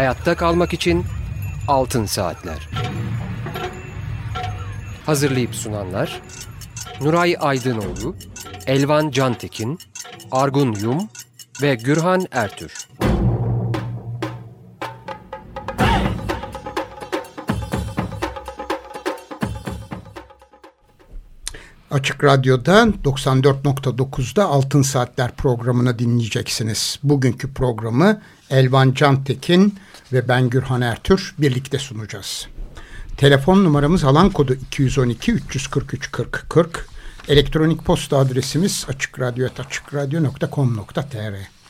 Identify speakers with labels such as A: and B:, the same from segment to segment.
A: Hayatta kalmak için Altın Saatler. Hazırlayıp sunanlar Nuray Aydınoğlu, Elvan Cantekin, Argun Yum ve Gürhan Ertür.
B: Açık Radyo'da 94.9'da Altın Saatler programını dinleyeceksiniz. Bugünkü programı Elvan Cantekin ve ben Gürhan Ertür birlikte sunacağız. Telefon numaramız alan kodu 212 343 40 40. Elektronik posta adresimiz açıkradyo.com.tr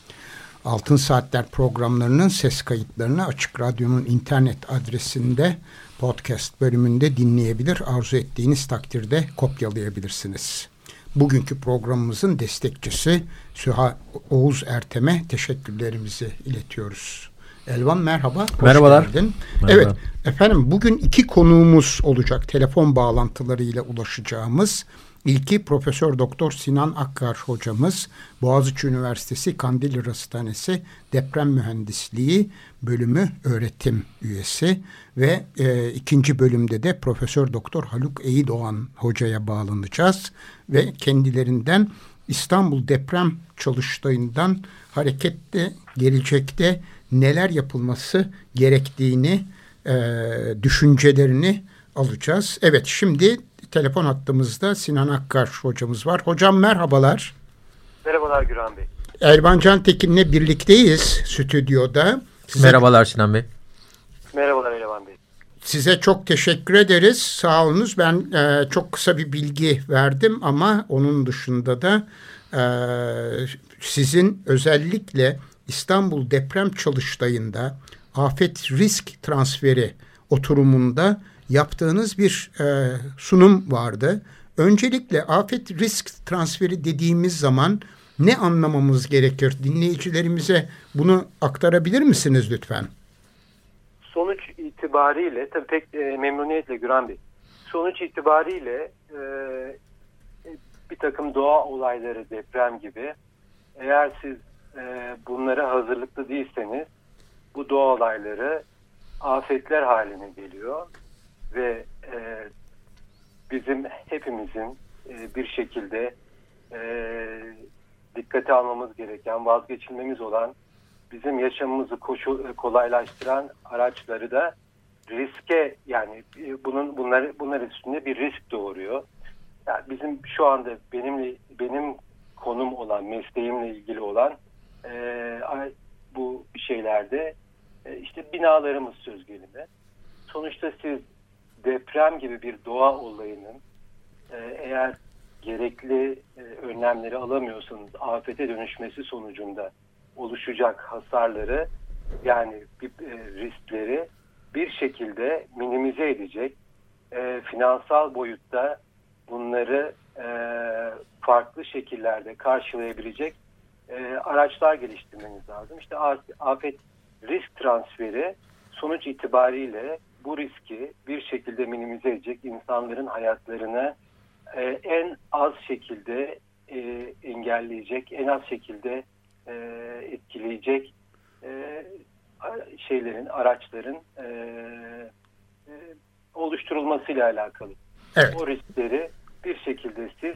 B: Altın Saatler programlarının ses kayıtlarını Açık Radyo'nun internet adresinde podcast bölümünde dinleyebilir. Arzu ettiğiniz takdirde kopyalayabilirsiniz. Bugünkü programımızın destekçisi Süha Oğuz Ertem'e teşekkürlerimizi iletiyoruz. Elvan merhaba. Hoş
C: Merhabalar.
B: Geldin.
C: Merhaba.
B: Evet efendim bugün iki konuğumuz olacak telefon bağlantılarıyla ulaşacağımız. İlki Profesör Doktor Sinan Akkar hocamız Boğaziçi Üniversitesi Kandilli Hastanesi Deprem Mühendisliği bölümü öğretim üyesi ve e, ikinci bölümde de Profesör Doktor Haluk Eyidoğan hocaya bağlanacağız ve kendilerinden İstanbul deprem çalıştayından hareketle gelecekte neler yapılması gerektiğini e, düşüncelerini alacağız. Evet şimdi telefon hattımızda Sinan Akkar hocamız var. Hocam merhabalar.
D: Merhabalar Güran Bey.
B: Erban Can Tekin'le birlikteyiz stüdyoda. Size,
C: Merhabalar Sinan Bey.
D: Merhabalar Eleman Bey.
B: Size çok teşekkür ederiz. Sağ olunuz. Ben e, çok kısa bir bilgi verdim ama onun dışında da e, sizin özellikle İstanbul deprem çalıştayında afet risk transferi oturumunda yaptığınız bir e, sunum vardı. Öncelikle afet risk transferi dediğimiz zaman ne anlamamız gerekir? Dinleyicilerimize bunu aktarabilir misiniz lütfen?
D: Sonuç itibariyle, tabii pek e, memnuniyetle Güran Bey, sonuç itibariyle e, bir takım doğa olayları, deprem gibi, eğer siz e, bunlara hazırlıklı değilseniz, bu doğa olayları afetler haline geliyor ve e, bizim hepimizin e, bir şekilde e, dikkate almamız gereken, vazgeçilmemiz olan bizim yaşamımızı koşu, kolaylaştıran araçları da riske yani e, bunun bunlar bunlar üstünde bir risk doğuruyor. Yani bizim şu anda benimle benim konum olan mesleğimle ilgili olan e, bu şeylerde e, işte binalarımız söz gelimi. Sonuçta siz deprem gibi bir doğa olayının e, eğer gerekli e, önlemleri alamıyorsanız afete dönüşmesi sonucunda oluşacak hasarları yani e, riskleri bir şekilde minimize edecek e, finansal boyutta bunları e, farklı şekillerde karşılayabilecek e, araçlar geliştirmeniz lazım. İşte afet risk transferi sonuç itibariyle bu riski bir şekilde minimize edecek insanların hayatlarını e, en az şekilde e, engelleyecek, en az şekilde e, etkileyecek e, şeylerin, araçların e, e, oluşturulmasıyla alakalı.
B: Evet.
D: O riskleri bir şekilde siz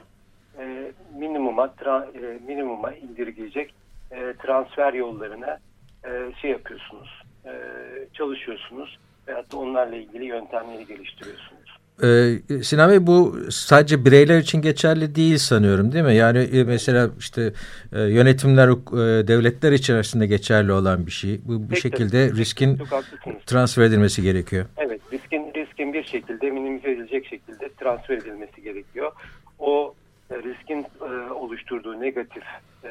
D: e, minimuma tra, e, minimuma indirgeyecek e, transfer yollarına e, şey yapıyorsunuz, e, çalışıyorsunuz veyahut da onlarla ilgili yöntemleri geliştiriyorsunuz.
C: Ee, Sinan Bey bu sadece bireyler için geçerli değil sanıyorum değil mi? Yani e, mesela işte e, yönetimler, e, devletler içerisinde geçerli olan bir şey. Bu, bu
D: Peki,
C: şekilde
D: tabii.
C: riskin transfer edilmesi gerekiyor.
D: Evet, riskin riskin bir şekilde minimize edilecek şekilde transfer edilmesi gerekiyor. O riskin e, oluşturduğu negatif e,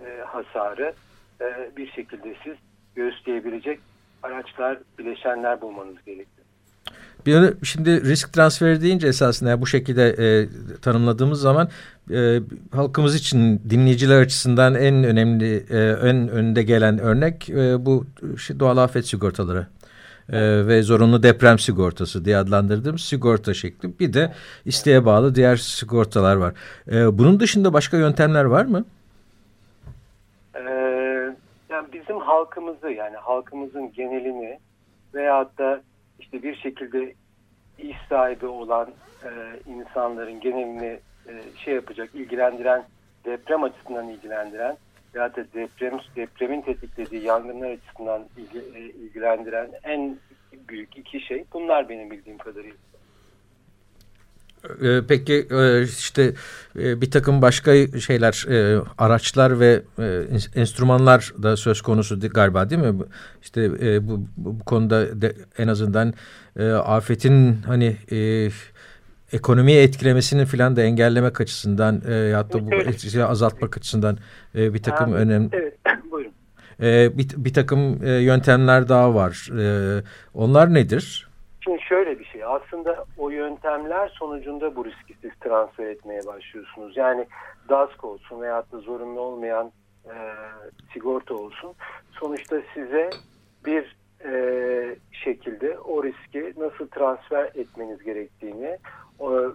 D: e, hasarı e, bir şekilde siz göğüsleyebilecek araçlar, bileşenler bulmanız gerekiyor.
C: Bir şimdi risk transferi deyince esasında yani bu şekilde e, tanımladığımız zaman e, halkımız için dinleyiciler açısından en önemli, e, en önde gelen örnek e, bu doğal afet sigortaları. E, ve zorunlu deprem sigortası diye adlandırdığım sigorta şekli. Bir de isteğe bağlı diğer sigortalar var. E, bunun dışında başka yöntemler var mı?
D: Ee, yani bizim halkımızı yani halkımızın genelini veyahut da işte bir şekilde iş sahibi olan e, insanların genelini e, şey yapacak, ilgilendiren, deprem açısından ilgilendiren veyahut da deprem, depremin tetiklediği yangınlar açısından e, ilgilendiren en büyük iki şey bunlar benim bildiğim kadarıyla.
C: Ee, peki e, işte e, bir takım başka şeyler, e, araçlar ve enstrümanlar da söz konusu galiba değil mi? İşte bu, bu konuda en azından afetin hani ekonomiye etkilemesini filan da engellemek açısından ya da bu etkisi azaltmak açısından bir takım önemli.
D: Evet, buyurun.
C: Bir, bir takım yöntemler daha var. Onlar nedir?
D: Şimdi şöyle bir şey aslında o yöntemler sonucunda bu riski siz transfer etmeye başlıyorsunuz. Yani DASK olsun veyahut da zorunlu olmayan e, sigorta olsun sonuçta size bir e, şekilde o riski nasıl transfer etmeniz gerektiğini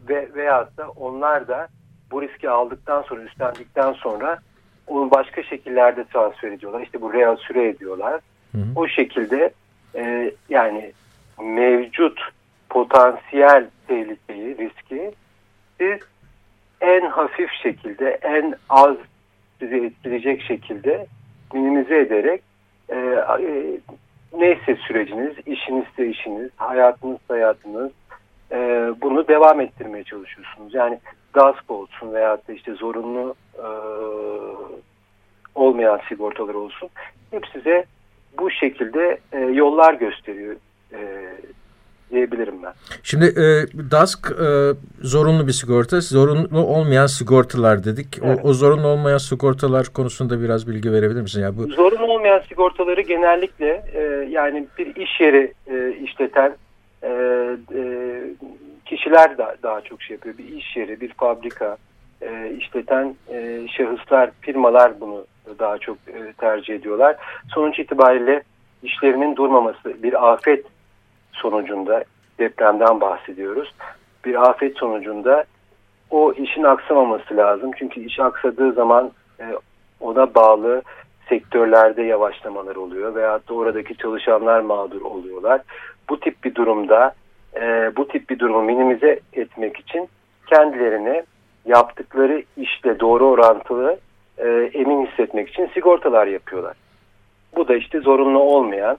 D: ve veyahut da onlar da bu riski aldıktan sonra üstlendikten sonra onu başka şekillerde transfer ediyorlar. İşte bu real süre ediyorlar. Hı hı. O şekilde e, yani mevcut potansiyel tehlikeyi, riski siz en hafif şekilde, en az sizi etkileyecek şekilde minimize ederek e, e, neyse süreciniz, işinizse işiniz, hayatınız hayatınız e, bunu devam ettirmeye çalışıyorsunuz. Yani GASP olsun veya da işte zorunlu e, olmayan sigortalar olsun. Hep size bu şekilde e, yollar gösteriyor e, diyebilirim ben.
C: Şimdi e, DASK e, zorunlu bir sigorta, zorunlu olmayan sigortalar dedik. Evet. O, o zorunlu olmayan sigortalar konusunda biraz bilgi verebilir misin?
D: Yani bu... Zorunlu olmayan sigortaları genellikle e, yani bir iş yeri e, işleten e, e, kişiler da, daha çok şey yapıyor. Bir iş yeri, bir fabrika e, işleten e, şahıslar, firmalar bunu daha çok e, tercih ediyorlar. Sonuç itibariyle işlerinin durmaması, bir afet sonucunda depremden bahsediyoruz. Bir afet sonucunda o işin aksamaması lazım. Çünkü iş aksadığı zaman e, ona bağlı sektörlerde yavaşlamalar oluyor veya da oradaki çalışanlar mağdur oluyorlar. Bu tip bir durumda e, bu tip bir durumu minimize etmek için kendilerini yaptıkları işte doğru orantılı e, emin hissetmek için sigortalar yapıyorlar. Bu da işte zorunlu olmayan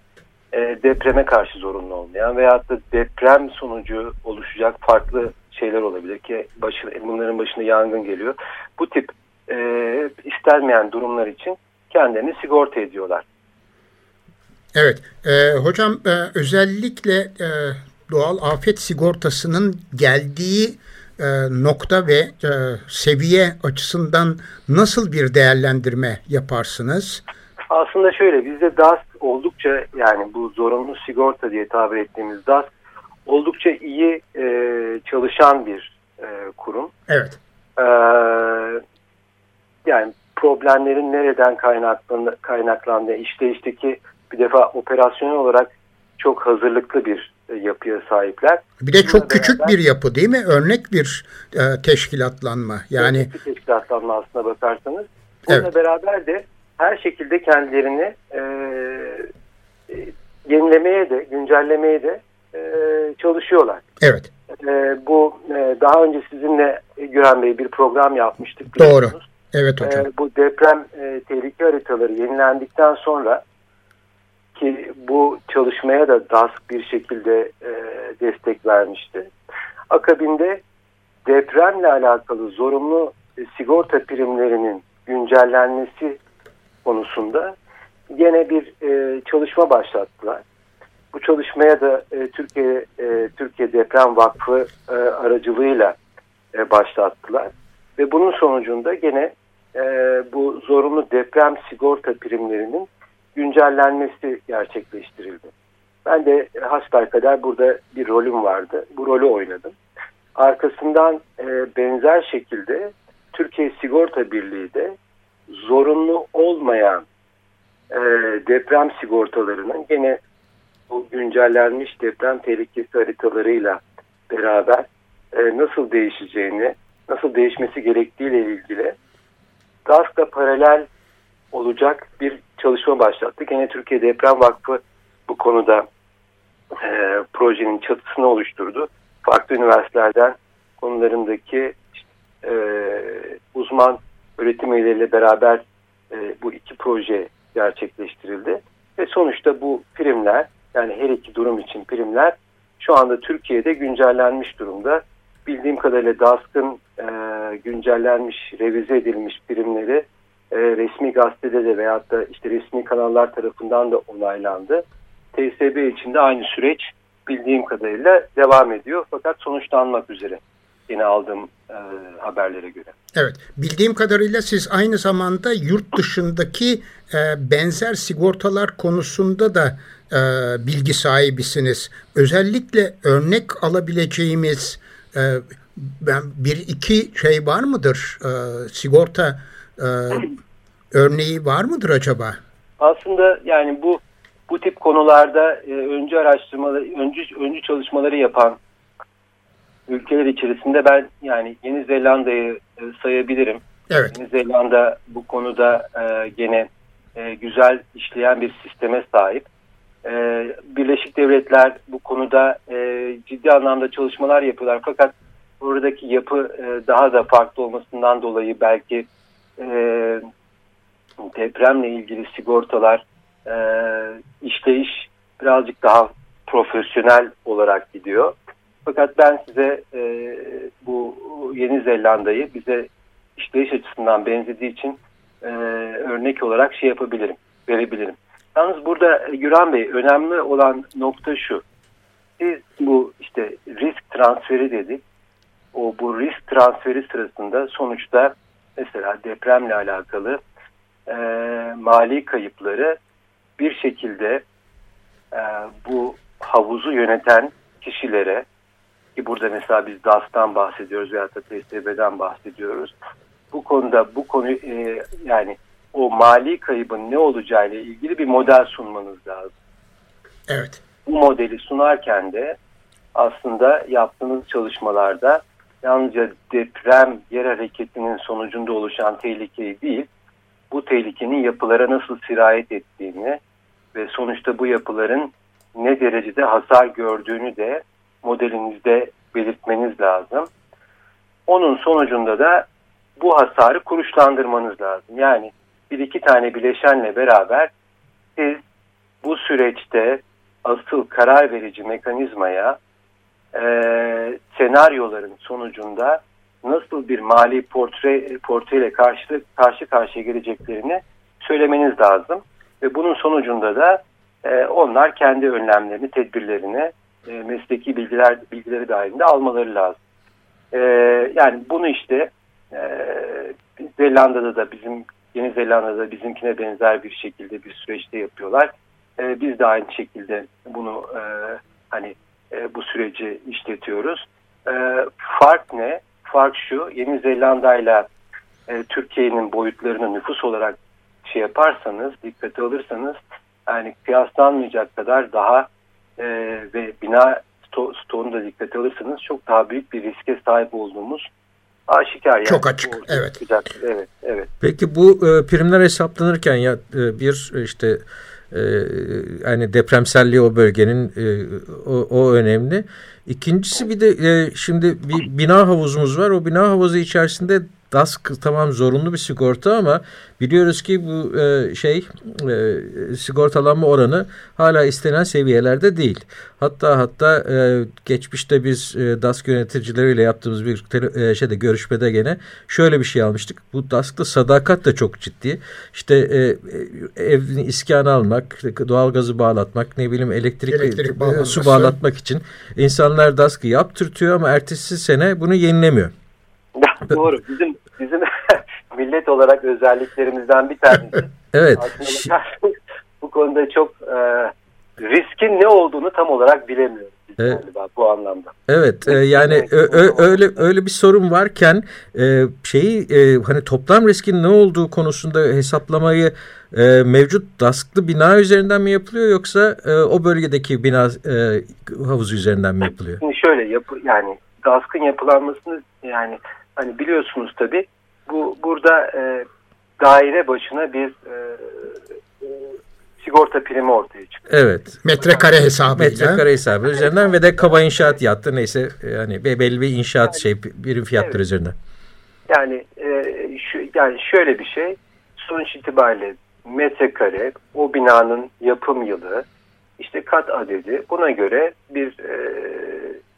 D: e, depreme karşı zorunlu olmayan veyahut da deprem sonucu oluşacak farklı şeyler olabilir ki başı, bunların başına yangın geliyor. Bu tip e, istenmeyen durumlar için kendilerini sigorta ediyorlar.
B: Evet, e, hocam e, özellikle e, doğal afet sigortasının geldiği e, nokta ve e, seviye açısından nasıl bir değerlendirme yaparsınız?
D: Aslında şöyle bizde DAS oldukça yani bu zorunlu sigorta diye tabir ettiğimiz DAS oldukça iyi e, çalışan bir e, kurum.
B: Evet.
D: E, yani problemlerin nereden kaynaklandı, kaynaklandığı işleyişteki bir defa operasyonel olarak çok hazırlıklı bir e, yapıya sahipler.
B: Bir de çok küçük bir yapı değil mi? Örnek bir e, teşkilatlanma. Yani
D: bir teşkilatlanma aslına bakarsanız. Bununla evet. beraber de her şekilde kendilerini e, e, yenilemeye de, güncellemeye de e, çalışıyorlar.
B: Evet.
D: E, bu e, daha önce sizinle Güven Bey bir program yapmıştık.
B: Doğru. Evet hocam.
D: E, bu deprem e, tehlike haritaları yenilendikten sonra ki bu çalışmaya da DASK bir şekilde e, destek vermişti. Akabinde depremle alakalı zorunlu e, sigorta primlerinin güncellenmesi konusunda yine bir e, çalışma başlattılar. Bu çalışmaya da e, Türkiye e, Türkiye Deprem Vakfı e, aracılığıyla e, başlattılar. Ve bunun sonucunda gene e, bu zorunlu deprem sigorta primlerinin güncellenmesi gerçekleştirildi. Ben de kadar burada bir rolüm vardı. Bu rolü oynadım. Arkasından e, benzer şekilde Türkiye Sigorta Birliği de zorunlu olmayan e, deprem sigortalarının gene bu güncellenmiş deprem tehlikesi haritalarıyla beraber e, nasıl değişeceğini, nasıl değişmesi gerektiğiyle ilgili DASK'la paralel olacak bir çalışma başlattı. Gene Türkiye Deprem Vakfı bu konuda e, projenin çatısını oluşturdu. Farklı üniversitelerden konularındaki e, uzman öğretim üyeleriyle beraber e, bu iki proje gerçekleştirildi. Ve sonuçta bu primler yani her iki durum için primler şu anda Türkiye'de güncellenmiş durumda. Bildiğim kadarıyla DASK'ın e, güncellenmiş, revize edilmiş primleri e, resmi gazetede de veyahut da işte resmi kanallar tarafından da onaylandı. TSB için de aynı süreç bildiğim kadarıyla devam ediyor fakat sonuçlanmak üzere yine aldığım e, haberlere göre.
B: Evet, bildiğim kadarıyla siz aynı zamanda yurt dışındaki e, benzer sigortalar konusunda da e, bilgi sahibisiniz. Özellikle örnek alabileceğimiz e, bir iki şey var mıdır? E, sigorta e, örneği var mıdır acaba?
D: Aslında yani bu bu tip konularda e, öncü araştırmaları, öncü, öncü çalışmaları yapan ülkeler içerisinde ben yani Yeni Zelanda'yı e, sayabilirim.
B: Evet.
D: Yeni Zelanda bu konuda e, gene e, güzel işleyen bir sisteme sahip. E, Birleşik Devletler bu konuda e, ciddi anlamda çalışmalar yapıyorlar. Fakat buradaki yapı e, daha da farklı olmasından dolayı belki e, depremle ilgili sigortalar e, işleyiş birazcık daha profesyonel olarak gidiyor. Fakat ben size e, bu Yeni Zelanda'yı bize işleyiş açısından benzediği için e, örnek olarak şey yapabilirim, verebilirim. Yalnız burada Güran Bey önemli olan nokta şu. Biz bu işte risk transferi dedik. O bu risk transferi sırasında sonuçta mesela depremle alakalı e, mali kayıpları bir şekilde e, bu havuzu yöneten kişilere ki burada mesela biz DAS'tan bahsediyoruz veya da TSB'den bahsediyoruz. Bu konuda bu konu e, yani o mali kaybın ne olacağıyla ilgili bir model sunmanız lazım.
B: Evet.
D: Bu modeli sunarken de aslında yaptığınız çalışmalarda yalnızca deprem yer hareketinin sonucunda oluşan tehlikeyi değil, bu tehlikenin yapılara nasıl sirayet ettiğini ve sonuçta bu yapıların ne derecede hasar gördüğünü de modelinizde belirtmeniz lazım. Onun sonucunda da bu hasarı kuruşlandırmanız lazım. Yani bir iki tane bileşenle beraber siz bu süreçte asıl karar verici mekanizmaya e, senaryoların sonucunda nasıl bir mali portre portreyle karşı karşı karşıya geleceklerini söylemeniz lazım ve bunun sonucunda da e, onlar kendi önlemlerini, tedbirlerini e, mesleki bilgiler bilgileri dahilinde almaları lazım. E, yani bunu işte e, Zelanda'da da bizim Yeni Zelanda'da bizimkine benzer bir şekilde bir süreçte yapıyorlar. E, biz de aynı şekilde bunu e, hani e, bu süreci işletiyoruz. E, fark ne? Fark şu. Yeni Zelanda ile Türkiye'nin boyutlarını nüfus olarak şey yaparsanız, dikkate alırsanız yani kıyaslanmayacak kadar daha e, ve bina sto stoğunu da dikkate alırsanız çok daha büyük bir riske sahip olduğumuz aşikar. Yani.
B: Çok açık, o, evet.
D: Çıkacak. Evet, evet.
C: Peki bu e, primler hesaplanırken ya e, bir işte e, yani depremselliği o bölgenin e, o, o önemli. İkincisi bir de e, şimdi bir bina havuzumuz var. O bina havuzu içerisinde DASK tamam zorunlu bir sigorta ama biliyoruz ki bu e, şey e, sigortalanma oranı hala istenen seviyelerde değil. Hatta hatta e, geçmişte biz e, DASK yöneticileriyle yaptığımız bir e, şeyde görüşmede gene şöyle bir şey almıştık. Bu DASK'ta sadakat da çok ciddi. İşte e, evini iskanı almak, doğalgazı bağlatmak, ne bileyim elektrik, elektrik e, su bağlatmak için insanlar DASK'ı yaptırtıyor ama ertesi sene bunu yenilemiyor.
D: Doğru. Bizim millet olarak özelliklerimizden bir tanesi.
C: evet.
D: Aslında bu konuda çok e, riskin ne olduğunu tam olarak bilemiyoruz. Evet. Galiba, bu anlamda.
C: Evet e, yani ö, ö, öyle öyle bir sorun varken e, şeyi e, hani toplam riskin ne olduğu konusunda hesaplamayı e, mevcut DASK'lı bina üzerinden mi yapılıyor yoksa e, o bölgedeki bina e, havuzu üzerinden mi yapılıyor?
D: Şimdi şöyle yapı yani DASK'ın yapılanmasını yani hani biliyorsunuz tabii bu burada e, daire başına bir e, sigorta primi ortaya çıkıyor.
C: Evet.
B: Metrekare hesabıyla.
C: Metrekare hesabı üzerinden ve de kaba inşaat yattı neyse yani belli bir inşaat şey birim fiyatları evet. üzerinden.
D: Yani e, şu, yani şöyle bir şey sonuç itibariyle metrekare o binanın yapım yılı işte kat adedi buna göre bir e,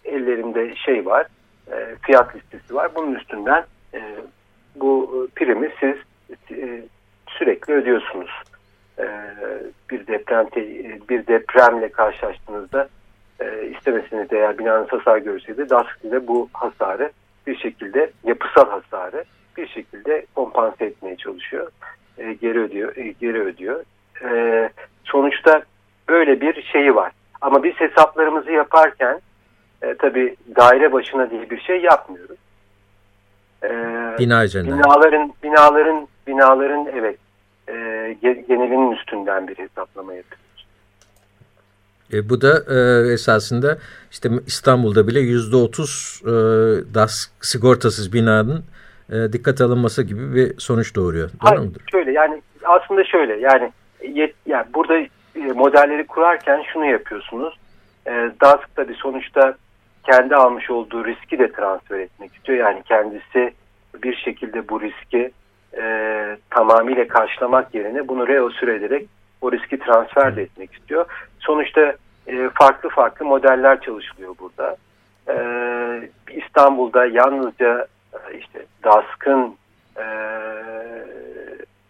D: ellerimde şey var e, fiyat listesi var bunun üstünden e, bu primi siz e, sürekli ödüyorsunuz. E, bir deprem bir depremle karşılaştığınızda e, istemesiniz eğer binanın hasar görseydi DASK size bu hasarı bir şekilde yapısal hasarı bir şekilde kompanse etmeye çalışıyor. E, geri ödüyor, e, geri ödüyor. E, sonuçta böyle bir şeyi var. Ama biz hesaplarımızı yaparken e, tabii daire başına diye bir şey yapmıyoruz.
C: E, Bina üzerinden.
D: Binaların, binaların, binaların evet e, genelinin üstünden bir hesaplama yapıyoruz.
C: E, bu da e, esasında işte İstanbul'da bile yüzde otuz e, DAS sigortasız binanın e, dikkat alınması gibi bir sonuç doğuruyor. Doğru
D: Hayır, mudur? Şöyle yani aslında şöyle yani, yet, yani burada e, modelleri kurarken şunu yapıyorsunuz. E, DASK tabii sonuçta kendi almış olduğu riski de transfer etmek istiyor. Yani kendisi bir şekilde bu riski e, tamamıyla karşılamak yerine bunu reosür ederek o riski transfer de etmek istiyor. Sonuçta e, farklı farklı modeller çalışılıyor burada. E, İstanbul'da yalnızca e, işte DASK'ın e,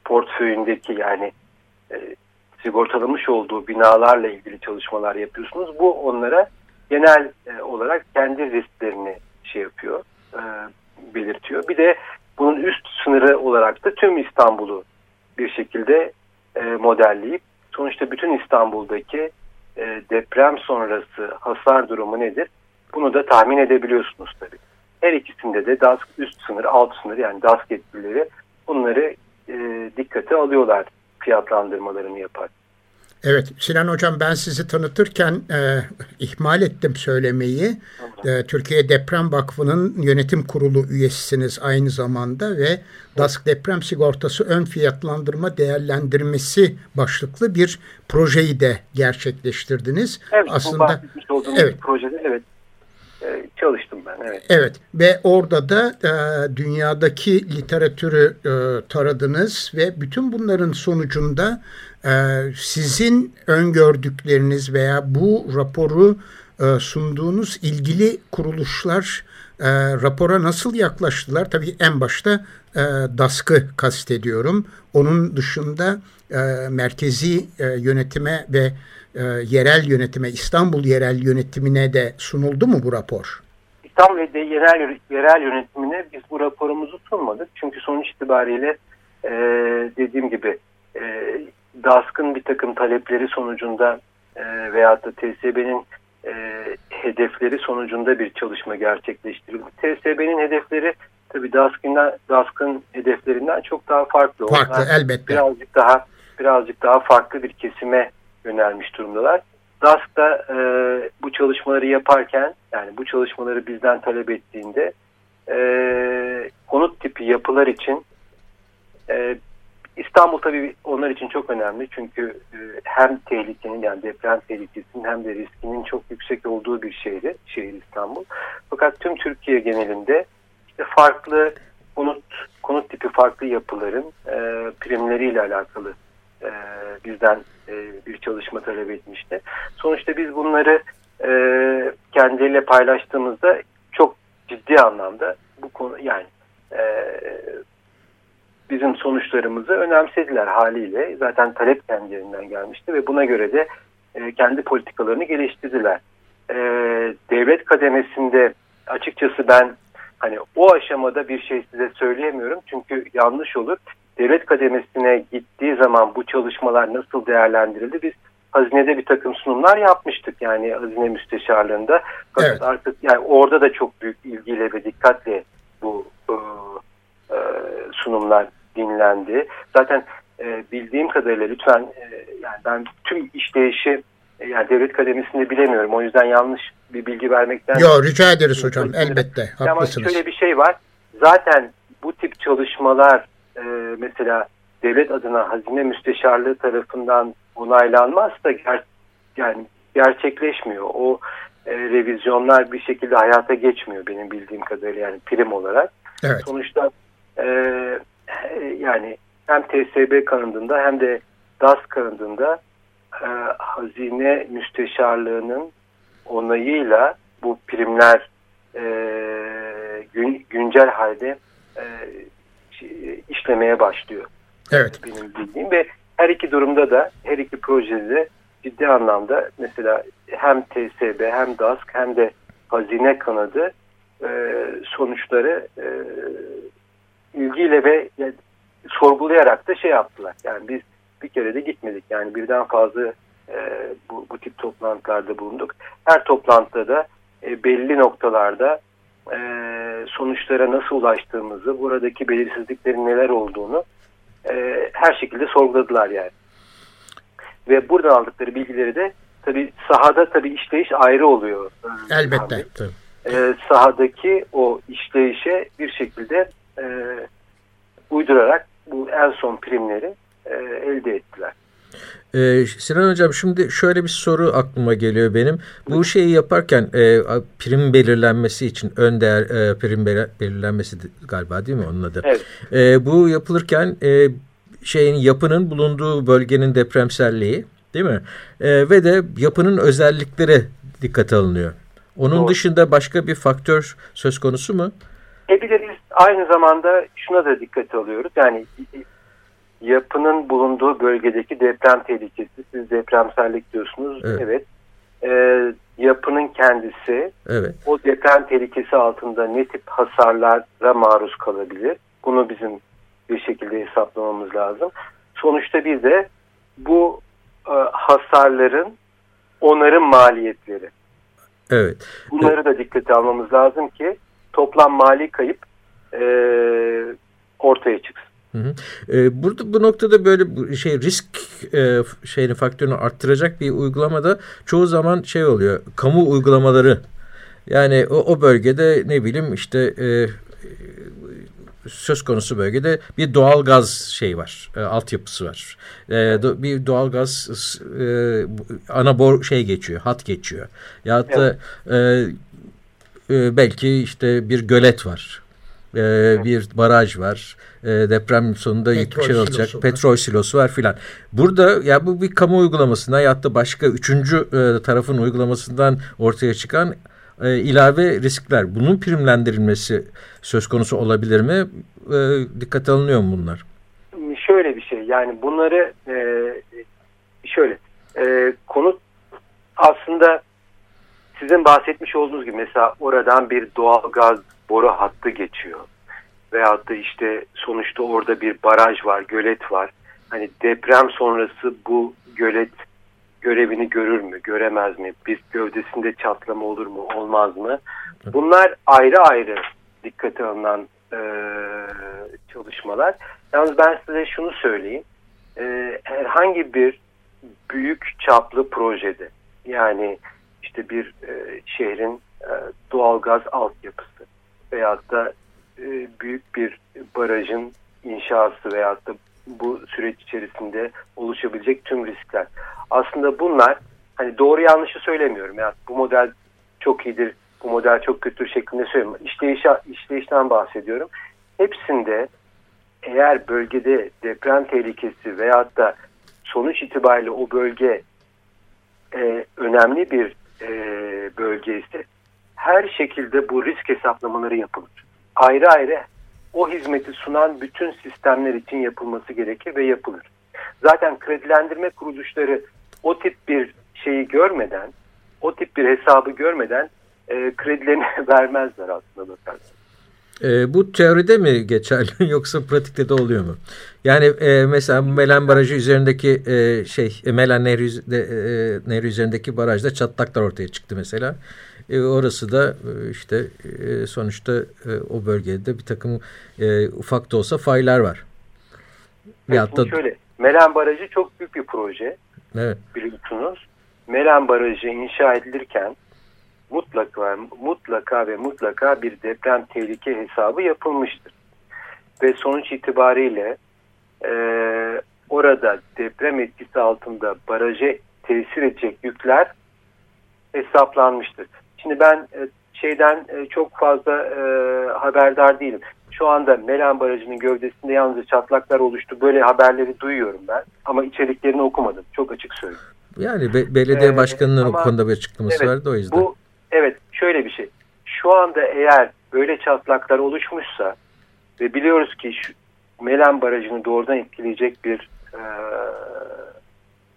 D: portföyündeki yani e, sigortalamış olduğu binalarla ilgili çalışmalar yapıyorsunuz. Bu onlara genel e, olarak kendi risklerini şey yapıyor, e, belirtiyor. Bir de bunun üst sınırı olarak da tüm İstanbul'u bir şekilde e, modelleyip sonuçta bütün İstanbul'daki e, deprem sonrası hasar durumu nedir? Bunu da tahmin edebiliyorsunuz tabii. Her ikisinde de DASK üst sınır, alt sınır yani DASK yetkilileri bunları e, dikkate alıyorlar fiyatlandırmalarını yapar.
B: Evet Sinan Hocam ben sizi tanıtırken e, ihmal ettim söylemeyi. E, Türkiye Deprem Vakfı'nın yönetim kurulu üyesisiniz aynı zamanda ve DASK Deprem Sigortası Ön Fiyatlandırma Değerlendirmesi başlıklı bir projeyi de gerçekleştirdiniz.
D: Evet Aslında, bu evet. projede evet e, çalıştım ben. Evet.
B: evet ve orada da e, dünyadaki literatürü e, taradınız ve bütün bunların sonucunda e, sizin öngördükleriniz veya bu raporu e, sunduğunuz ilgili kuruluşlar e, rapora nasıl yaklaştılar? Tabii en başta e, DASK'ı kastediyorum. Onun dışında e, merkezi e, yönetime ve e, yerel yönetime, İstanbul yerel yönetimine de sunuldu mu bu rapor?
D: İstanbul yerel, yerel yönetimine biz bu raporumuzu sunmadık. Çünkü sonuç itibariyle e, dediğim gibi e, DASK'ın bir takım talepleri sonucunda e, veyahut da TSB'nin e, hedefleri sonucunda bir çalışma gerçekleştirildi. TSB'nin hedefleri tabii DASK'ın DASK'ın hedeflerinden çok daha farklı.
B: Farklı Onlar elbette.
D: Birazcık daha birazcık daha farklı bir kesime yönelmiş durumdalar. DASK da e, bu çalışmaları yaparken yani bu çalışmaları bizden talep ettiğinde e, konut tipi yapılar için e, İstanbul tabii onlar için çok önemli çünkü e, hem tehlikenin yani deprem tehlikesinin hem de riskinin çok yüksek olduğu bir şehri, şehir İstanbul. Fakat tüm Türkiye genelinde işte farklı konut konut tipi farklı yapıların e, primleriyle alakalı e, bizden e, bir çalışma talep etmişti. Sonuçta biz bunları e, kendileriyle paylaştığımızda çok ciddi anlamda bu konu yani e, bizim sonuçlarımızı önemsediler haliyle. Zaten talep kendilerinden gelmişti ve buna göre de e, kendi politikalarını geliştirdiler. E, devlet kademesinde açıkçası ben hani o aşamada bir şey size söyleyemiyorum çünkü yanlış olur. Devlet kademesine gittiği zaman bu çalışmalar nasıl değerlendirildi biz hazinede bir takım sunumlar yapmıştık yani hazine müsteşarlığında. Fakat evet. artık yani orada da çok büyük ilgiyle ve dikkatle bu e, e, sunumlar dinlendi. Zaten e, bildiğim kadarıyla lütfen e, yani ben tüm işleyişi e, yani devlet kademesinde bilemiyorum. O yüzden yanlış bir bilgi vermekten...
B: Yok rica ederiz hocam elbette haklısınız.
D: Ama şöyle bir şey var. Zaten bu tip çalışmalar e, mesela devlet adına hazine müsteşarlığı tarafından onaylanmazsa ger yani gerçekleşmiyor. O e, revizyonlar bir şekilde hayata geçmiyor benim bildiğim kadarıyla yani prim olarak. Evet. Sonuçta e, yani hem TSB kanadında hem de DAS kanadında e, hazine müsteşarlığının onayıyla bu primler e, gün, güncel halde e, işlemeye başlıyor.
B: Evet.
D: Benim bildiğim ve her iki durumda da her iki projede ciddi anlamda mesela hem TSB hem DASK hem de hazine kanadı e, sonuçları e, ilgiyle ve sorgulayarak da şey yaptılar. Yani biz bir kere de gitmedik. Yani birden fazla e, bu, bu tip toplantılarda bulunduk. Her toplantıda da e, belli noktalarda e, sonuçlara nasıl ulaştığımızı, buradaki belirsizliklerin neler olduğunu e, her şekilde sorguladılar yani. Ve buradan aldıkları bilgileri de tabi sahada tabi işleyiş ayrı oluyor.
B: Elbette.
D: E, sahadaki o işleyişe bir şekilde e, uydurarak bu en son primleri e, elde ettiler.
C: Ee, Sinan Hocam şimdi şöyle bir soru aklıma geliyor benim. Bu şeyi yaparken e, prim belirlenmesi için ön değer e, prim belirlenmesi galiba değil mi onun adı? Evet. E, bu yapılırken e, şeyin yapının bulunduğu bölgenin depremselliği değil mi? E, ve de yapının özellikleri dikkate alınıyor. Onun Doğru. dışında başka bir faktör söz konusu mu?
D: E bir de biz aynı zamanda şuna da dikkate alıyoruz. Yani yapının bulunduğu bölgedeki deprem tehlikesi. Siz depremsellik diyorsunuz. Evet. evet. Ee, yapının kendisi evet. o deprem tehlikesi altında ne tip hasarlara maruz kalabilir? Bunu bizim bir şekilde hesaplamamız lazım. Sonuçta bir de bu e, hasarların onarım maliyetleri.
C: Evet.
D: Bunları da dikkate almamız lazım ki toplam mali kayıp e, ortaya çıksın. Hı hı.
C: Ee, burada bu noktada böyle şey risk e, şeyini faktörünü arttıracak bir uygulamada çoğu zaman şey oluyor kamu uygulamaları yani o, o bölgede ne bileyim işte e, söz konusu bölgede bir doğal gaz şey var, e, altyapısı var. E, do, bir doğal gaz e, ana bor şey geçiyor, hat geçiyor. Ya da evet. e, e, belki işte bir gölet var e, bir baraj var. E, deprem sonunda bir şey olacak. Petrol silosu var filan. Burada ya bu bir kamu uygulamasından ya da başka üçüncü e, tarafın uygulamasından ortaya çıkan e, ilave riskler. Bunun primlendirilmesi söz konusu olabilir mi? E, dikkat alınıyor mu bunlar?
D: Şöyle bir şey yani bunları e, şöyle e, konut aslında sizin bahsetmiş olduğunuz gibi mesela oradan bir doğal gaz boru hattı geçiyor. Veyahut da işte sonuçta orada bir baraj var, gölet var. Hani deprem sonrası bu gölet görevini görür mü, göremez mi? Bir gövdesinde çatlama olur mu, olmaz mı? Bunlar ayrı ayrı dikkate alınan e, çalışmalar. Yalnız ben size şunu söyleyeyim. E, herhangi bir büyük çaplı projede yani işte bir e, şehrin e, doğalgaz altyapısı veyahut da e, büyük bir barajın inşası veyahut da bu süreç içerisinde oluşabilecek tüm riskler. Aslında bunlar hani doğru yanlışı söylemiyorum. Yani bu model çok iyidir, bu model çok kötü şeklinde söylemiyorum. İşleyiş, işleyişten bahsediyorum. Hepsinde eğer bölgede deprem tehlikesi veyahut da sonuç itibariyle o bölge e, önemli bir e, bölge ise her şekilde bu risk hesaplamaları yapılır. Ayrı ayrı o hizmeti sunan bütün sistemler için yapılması gerekir ve yapılır. Zaten kredilendirme kuruluşları o tip bir şeyi görmeden, o tip bir hesabı görmeden e, kredilerini vermezler aslında bakarsanız.
C: E, bu teoride mi geçerli yoksa pratikte de oluyor mu? Yani e, mesela Melen Barajı üzerindeki e, şey e, Melen Nehri, e, Nehri üzerindeki barajda çatlaklar ortaya çıktı mesela. E, orası da e, işte e, sonuçta e, o bölgede bir takım e, ufak da olsa faylar var.
D: Evet, da... şöyle, Melen Barajı çok büyük bir proje. Evet. Biliyorsunuz. Melen Barajı inşa edilirken mutlaka mutlaka ve mutlaka bir deprem tehlike hesabı yapılmıştır. Ve sonuç itibariyle e, orada deprem etkisi altında baraja tesir edecek yükler hesaplanmıştır. Şimdi ben e, şeyden e, çok fazla e, haberdar değilim. Şu anda Melan Barajı'nın gövdesinde yalnızca çatlaklar oluştu. Böyle haberleri duyuyorum ben. Ama içeriklerini okumadım. Çok açık söyleyeyim.
C: Yani be belediye
D: Ee,
C: başkanının
D: ama-
C: o konuda bir açıklaması
D: Evet,
C: vardı o yüzden.
D: Bu evet şöyle bir şey. Şu anda eğer böyle çatlaklar oluşmuşsa ve biliyoruz ki şu Melan Barajı'nı doğrudan etkileyecek bir e,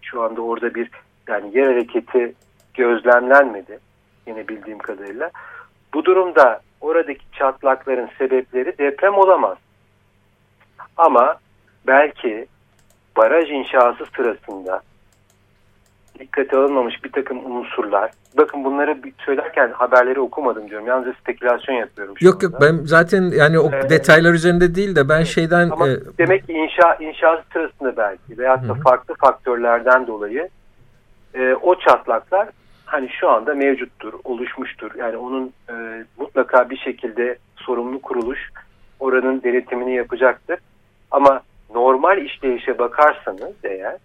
D: şu anda orada bir yani yer hareketi gözlemlenmedi yine bildiğim kadarıyla. Bu durumda oradaki çatlakların sebepleri deprem olamaz. Ama belki baraj inşası sırasında dikkate alınmamış bir takım unsurlar. Bakın bunları bir- söylerken haberleri okumadım diyorum. Yalnızca spekülasyon yapıyorum
C: Yok yok ben zaten yani o
D: Ee,
C: detaylar üzerinde değil de ben şeyden
D: Ama
C: e,
D: demek ki inşa inşaat sırasında belki veyahut da
C: hı.
D: farklı faktörlerden dolayı e, o çatlaklar hani şu anda mevcuttur, oluşmuştur. Yani onun e, mutlaka bir şekilde sorumlu kuruluş oranın denetimini yapacaktır. Ama normal işleyişe bakarsanız eğer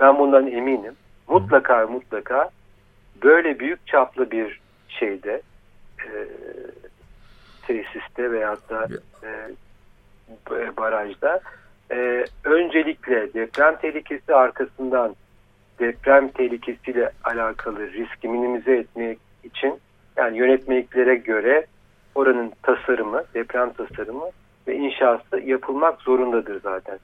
D: ben bundan eminim. Mutlaka mutlaka böyle büyük çaplı bir şeyde e, tesiste veyahut da e, barajda e, öncelikle deprem tehlikesi arkasından deprem tehlikesiyle alakalı riski minimize etmek için yani yönetmeliklere göre oranın tasarımı, deprem tasarımı ve inşası yapılmak zorundadır zaten.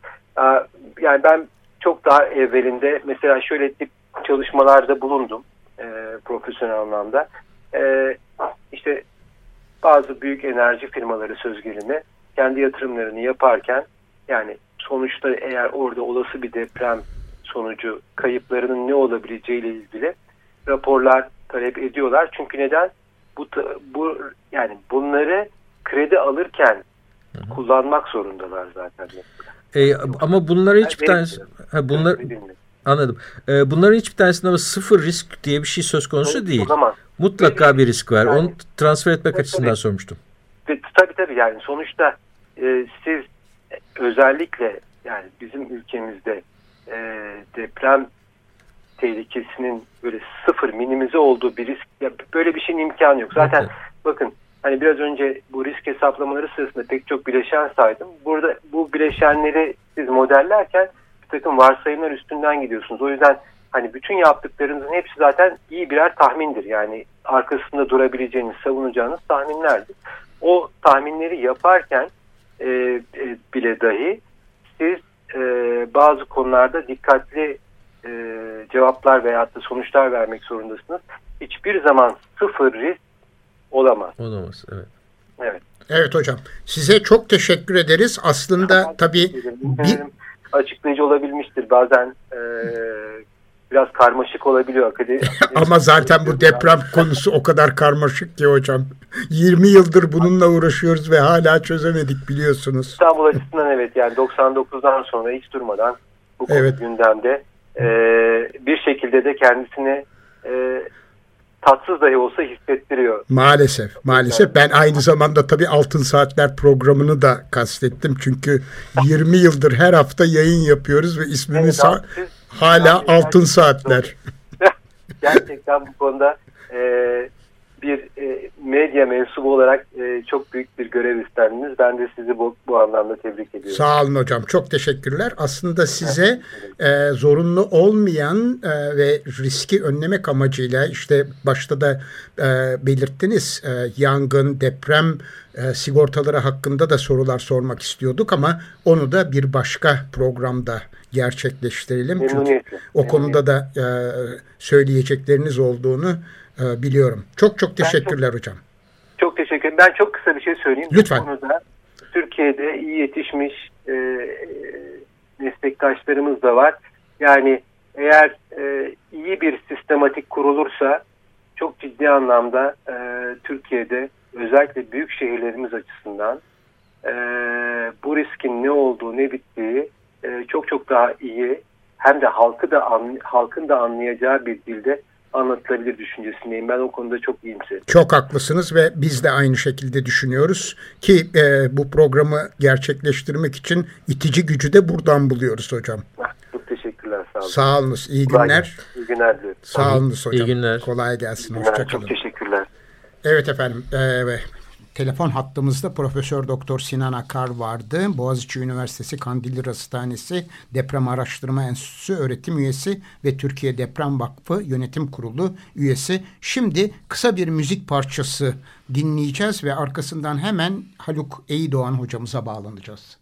D: Yani ben çok daha evvelinde mesela şöyle tip çalışmalarda bulundum e, profesyonel anlamda. E, işte bazı büyük enerji firmaları söz gelimi kendi yatırımlarını yaparken yani sonuçta eğer orada olası bir deprem sonucu kayıplarının ne olabileceğiyle ilgili raporlar talep ediyorlar. Çünkü neden? Bu, bu yani bunları kredi alırken kullanmak zorundalar zaten.
C: e, ama bunların hiçbir
D: benim-
C: tanesi ha, bunlar anladım. E, bunların hiçbir tanesinde ama sıfır risk diye bir şey söz konusu
D: O
C: değil.
D: zaman
C: Mutlaka bir risk var.
D: Yani-
C: Onu transfer etmek
D: Tabii,
C: açısından sormuştum.
D: Tabii tabii yani sonuçta e, siz özellikle yani bizim ülkemizde e, deprem tehlikesinin böyle sıfır minimize olduğu bir risk ya böyle bir şeyin imkanı yok. Zaten
C: Evet.
D: bakın hani biraz önce bu risk hesaplamaları sırasında pek çok bileşen saydım. Burada bu bileşenleri siz modellerken bir takım varsayımlar üstünden gidiyorsunuz. O yüzden hani bütün yaptıklarınızın hepsi zaten iyi birer tahmindir. Yani arkasında durabileceğiniz, savunacağınız tahminlerdir. O tahminleri yaparken e, e, bile dahi siz e, bazı konularda dikkatli e, cevaplar veyahut da sonuçlar vermek zorundasınız. Hiçbir zaman sıfır risk olamaz.
C: Olamaz. Evet.
D: Evet.
B: Evet hocam. Size çok teşekkür ederiz. Aslında tabii bir,
D: açıklayıcı olabilmiştir. Bazen e, biraz karmaşık olabiliyor. Akademi,
B: ama zaten bu deprem konusu o kadar karmaşık ki hocam. 20 yıldır bununla uğraşıyoruz ve hala çözemedik biliyorsunuz.
D: İstanbul açısından evet yani 99'dan sonra hiç durmadan bu konu
B: Evet.
D: gündemde. E, bir şekilde de kendisini e, tatsız dahi olsa hissettiriyor.
B: Maalesef, maalesef. Ben aynı zamanda tabii Altın Saatler programını da kastettim. Çünkü 20 yıldır her hafta yayın yapıyoruz ve ismimiz
D: Evet, siz-
B: hala
D: yani
B: Altın Saatler.
D: Gerçekten bu konuda e, bir e, medya mensubu olarak e, çok büyük bir görev üstlendiniz. Ben de sizi bu, bu anlamda tebrik ediyorum.
B: Sağ olun hocam. Çok teşekkürler. Aslında size e, zorunlu olmayan e, ve riski önlemek amacıyla işte başta da e, belirttiniz e, yangın, deprem e, sigortaları hakkında da sorular sormak istiyorduk ama onu da bir başka programda gerçekleştirelim. Çünkü o konuda da e, söyleyecekleriniz olduğunu e, biliyorum. Çok çok teşekkürler hocam.
D: Çok teşekkür ederim. Ben çok kısa bir şey söyleyeyim.
B: Lütfen.
D: Bu konuda Türkiye'de iyi yetişmiş e, meslektaşlarımız da var. Yani eğer e, iyi bir sistematik kurulursa çok ciddi anlamda e, Türkiye'de özellikle büyük şehirlerimiz açısından e, bu riskin ne olduğu ne bittiği e, çok çok daha iyi hem de halkı da halkın da anlayacağı bir dilde anlatılabilir düşüncesindeyim. Ben o konuda çok iyimserim.
B: Çok haklısınız ve biz de aynı şekilde düşünüyoruz ki e, bu programı gerçekleştirmek için itici gücü de buradan buluyoruz hocam.
D: Çok teşekkürler. Sağ olun.
B: Sağ olunuz. İyi günler.
D: İyi günler diliyorum.
B: Sağ olunuz hocam.
C: İyi günler.
B: Kolay gelsin. Hoşçakalın.
D: Çok teşekkürler.
B: Evet efendim. E, telefon hattımızda Profesör Doktor Sinan Akar vardı. Boğaziçi Üniversitesi Kandilli Hastanesi Deprem Araştırma Enstitüsü öğretim üyesi ve Türkiye Deprem Vakfı Yönetim Kurulu üyesi. Şimdi kısa bir müzik parçası dinleyeceğiz ve arkasından hemen Haluk Eydoğan hocamıza bağlanacağız.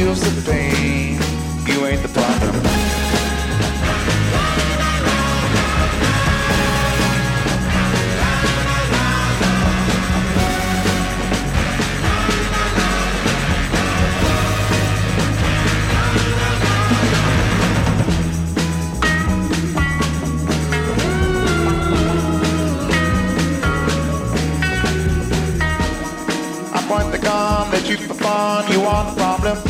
E: feels the pain. You ain't the problem. you want the problem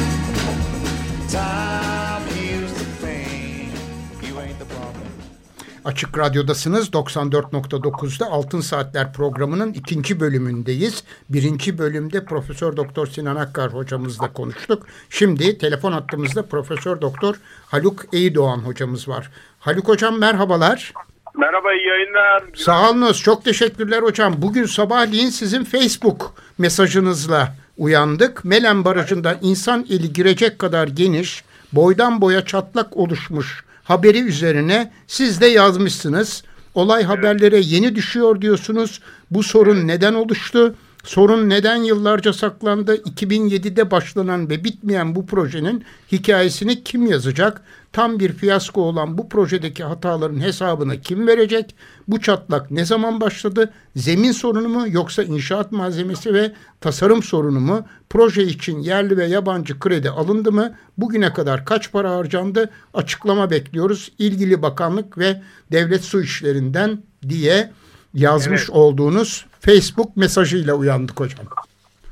B: Açık Radyo'dasınız. 94.9'da Altın Saatler programının ikinci bölümündeyiz. Birinci bölümde Profesör Doktor Sinan Akkar hocamızla konuştuk. Şimdi telefon hattımızda Profesör Doktor Haluk Eydoğan hocamız var. Haluk hocam merhabalar.
F: Merhaba iyi yayınlar.
B: Sağ olunuz. Çok teşekkürler hocam. Bugün sabahleyin sizin Facebook mesajınızla uyandık. Melen Barajı'nda insan eli girecek kadar geniş, boydan boya çatlak oluşmuş haberi üzerine siz de yazmışsınız. Olay haberlere yeni düşüyor diyorsunuz. Bu sorun neden oluştu? Sorun neden yıllarca saklandı? 2007'de başlanan ve bitmeyen bu projenin hikayesini kim yazacak? Tam bir fiyasko olan bu projedeki hataların hesabını kim verecek? Bu çatlak ne zaman başladı? Zemin sorunu mu yoksa inşaat malzemesi ve tasarım sorunu mu? Proje için yerli ve yabancı kredi alındı mı? Bugüne kadar kaç para harcandı? Açıklama bekliyoruz. İlgili bakanlık ve devlet su işlerinden diye yazmış
F: Evet.
B: olduğunuz Facebook mesajıyla uyandık hocam.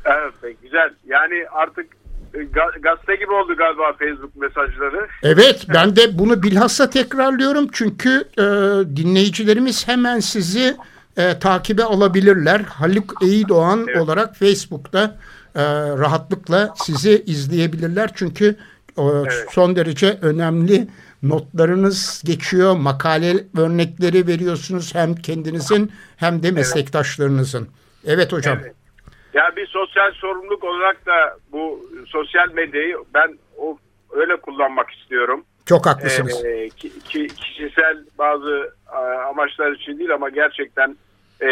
F: Evet güzel. Yani artık e, ga- gazete gibi oldu galiba Facebook mesajları.
B: Evet ben de bunu bilhassa tekrarlıyorum çünkü e, dinleyicilerimiz hemen sizi e, takibe alabilirler. Haluk Eydoğan
F: Evet.
B: olarak Facebook'ta e, rahatlıkla sizi izleyebilirler. Çünkü e, son derece önemli notlarınız geçiyor. Makale örnekleri veriyorsunuz hem kendinizin hem de meslektaşlarınızın. Evet hocam.
F: Evet. Ya bir sosyal sorumluluk olarak da bu sosyal medyayı ben o öyle kullanmak istiyorum.
B: Çok haklısınız.
F: Ee, ki- ki- kişisel bazı e, amaçlar için değil ama gerçekten e,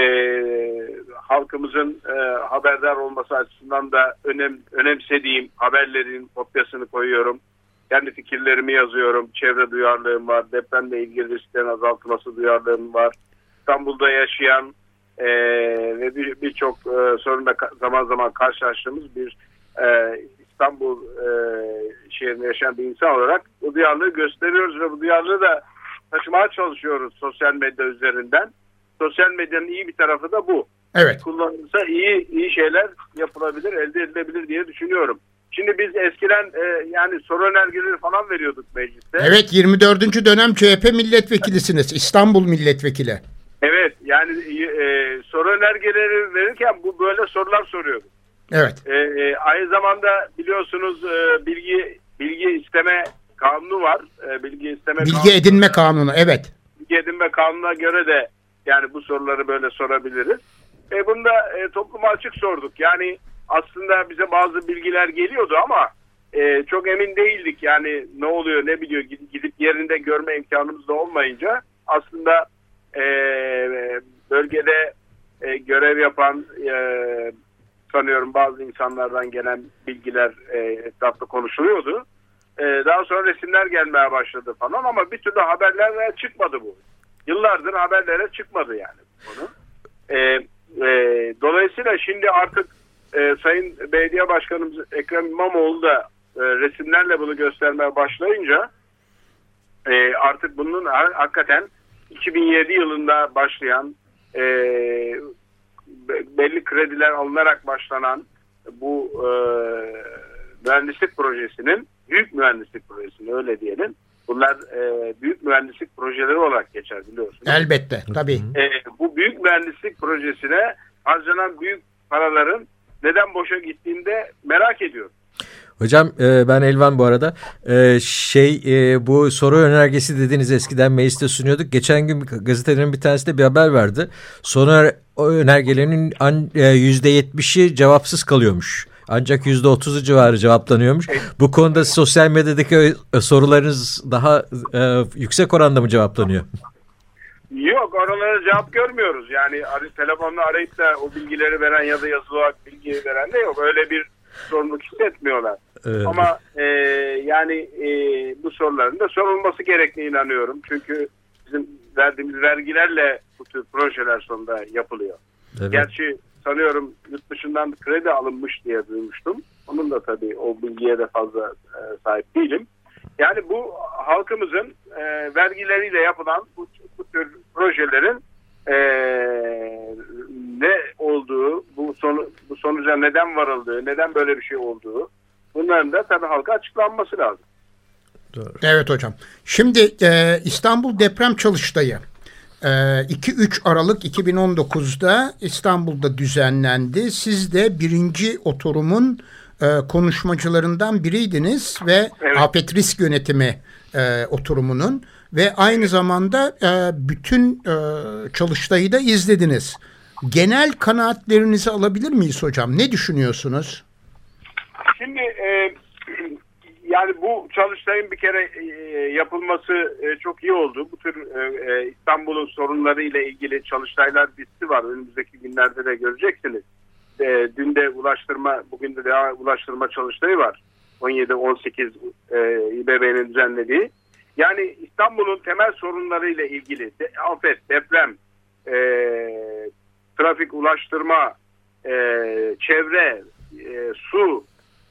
F: halkımızın e, haberdar olması açısından da önem önemsediğim haberlerin kopyasını koyuyorum. Kendi fikirlerimi yazıyorum. Çevre duyarlılığım var. Depremle ilgili risklerin azaltılması duyarlılığım var. İstanbul'da yaşayan e, ve bir- birçok e, sorunla zaman zaman karşılaştığımız bir e, İstanbul e, şehrinde yaşayan bir insan olarak bu duyarlılığı gösteriyoruz ve bu duyarlılığı da taşımaya çalışıyoruz sosyal medya üzerinden. Sosyal medyanın iyi bir tarafı da bu.
B: Evet.
F: Kullanılırsa iyi iyi şeyler yapılabilir, elde edilebilir diye düşünüyorum. Şimdi biz eskiden e, yani soru önergeleri falan veriyorduk mecliste.
B: Evet 24. dönem CHP milletvekilisiniz. İstanbul milletvekili.
F: Evet yani e, soru önergeleri verirken bu böyle sorular soruyorduk.
B: Evet.
F: E, e, aynı zamanda biliyorsunuz e, bilgi bilgi isteme kanunu var. E, bilgi isteme
B: Bilgi
F: kanunu-
B: edinme kanunu. Evet.
F: bilgi edinme kanununa göre de yani bu soruları böyle sorabiliriz. E, bunu da e, topluma açık sorduk. Yani aslında bize bazı bilgiler geliyordu ama e, çok emin değildik. Yani ne oluyor ne biliyor gidip, yerinde görme imkanımız da olmayınca aslında e, bölgede e, görev yapan e, sanıyorum bazı insanlardan gelen bilgiler e, etrafta konuşuluyordu. E, daha sonra resimler gelmeye başladı falan ama bir türlü haberlere çıkmadı bu. Yıllardır haberlere çıkmadı yani bu konu. E, e, dolayısıyla şimdi artık e, Sayın Belediye Başkanımız Ekrem İmamoğlu da e, resimlerle bunu göstermeye başlayınca e, artık bunun ha- hakikaten 2007 yılında başlayan e, be- belli krediler alınarak başlanan bu e, mühendislik projesinin büyük mühendislik projesinin öyle diyelim. Bunlar e, büyük mühendislik projeleri olarak geçer biliyorsunuz.
B: Elbette. Tabii.
F: E, bu büyük mühendislik projesine harcanan büyük paraların neden boşa gittiğinde merak ediyorum.
C: Hocam e, ben Elvan bu arada E, şey e, bu soru önergesi dediğiniz eskiden mecliste sunuyorduk. Geçen gün gazetelerin bir tanesinde bir haber vardı. Soru önergelerinin an- e, yüzde yetmişi cevapsız kalıyormuş. Ancak yüzde otuzu civarı cevaplanıyormuş. Bu konuda sosyal medyadaki sorularınız daha e, yüksek oranda mı cevaplanıyor?
F: Yok oralara cevap görmüyoruz. Yani telefonla arayıp da o bilgileri veren ya da yazılı olarak bilgi veren de yok. Öyle bir sorumluluk hissetmiyorlar.
C: Evet.
F: Ama e, yani e, bu soruların da sorulması gerektiğine inanıyorum. Çünkü bizim verdiğimiz vergilerle bu tür projeler sonunda yapılıyor.
C: Evet.
F: Gerçi sanıyorum yurt dışından kredi alınmış diye duymuştum. Onun da tabii o bilgiye de fazla e, sahip değilim. Yani bu halkımızın e, vergileriyle yapılan bu, bu tür projelerin e, ne olduğu, bu, sonu, bu sonuca neden varıldığı, neden böyle bir şey olduğu bunların da tabii halka açıklanması lazım.
B: Evet hocam. Şimdi e, İstanbul Deprem Çalıştayı e, 2-3 Aralık 2019'da İstanbul'da düzenlendi. Siz de birinci oturumun e, konuşmacılarından biriydiniz ve
F: Evet.
B: afet risk yönetimi e, oturumunun ve aynı zamanda e, bütün e, çalıştayı da izlediniz. Genel kanaatlerinizi alabilir miyiz hocam? Ne düşünüyorsunuz?
F: Şimdi e, yani bu çalıştayın bir kere e, yapılması e, çok iyi oldu. Bu tür e, e, İstanbul'un sorunları ile ilgili çalıştaylar listi var. Önümüzdeki günlerde de göreceksiniz. E, dün de ulaştırma, bugün de daha ulaştırma çalıştayı var. 17-18 e, İBB'nin düzenlediği. Yani İstanbul'un temel sorunları ile ilgili de, afet, deprem, e, trafik, ulaştırma, e, çevre, e, su,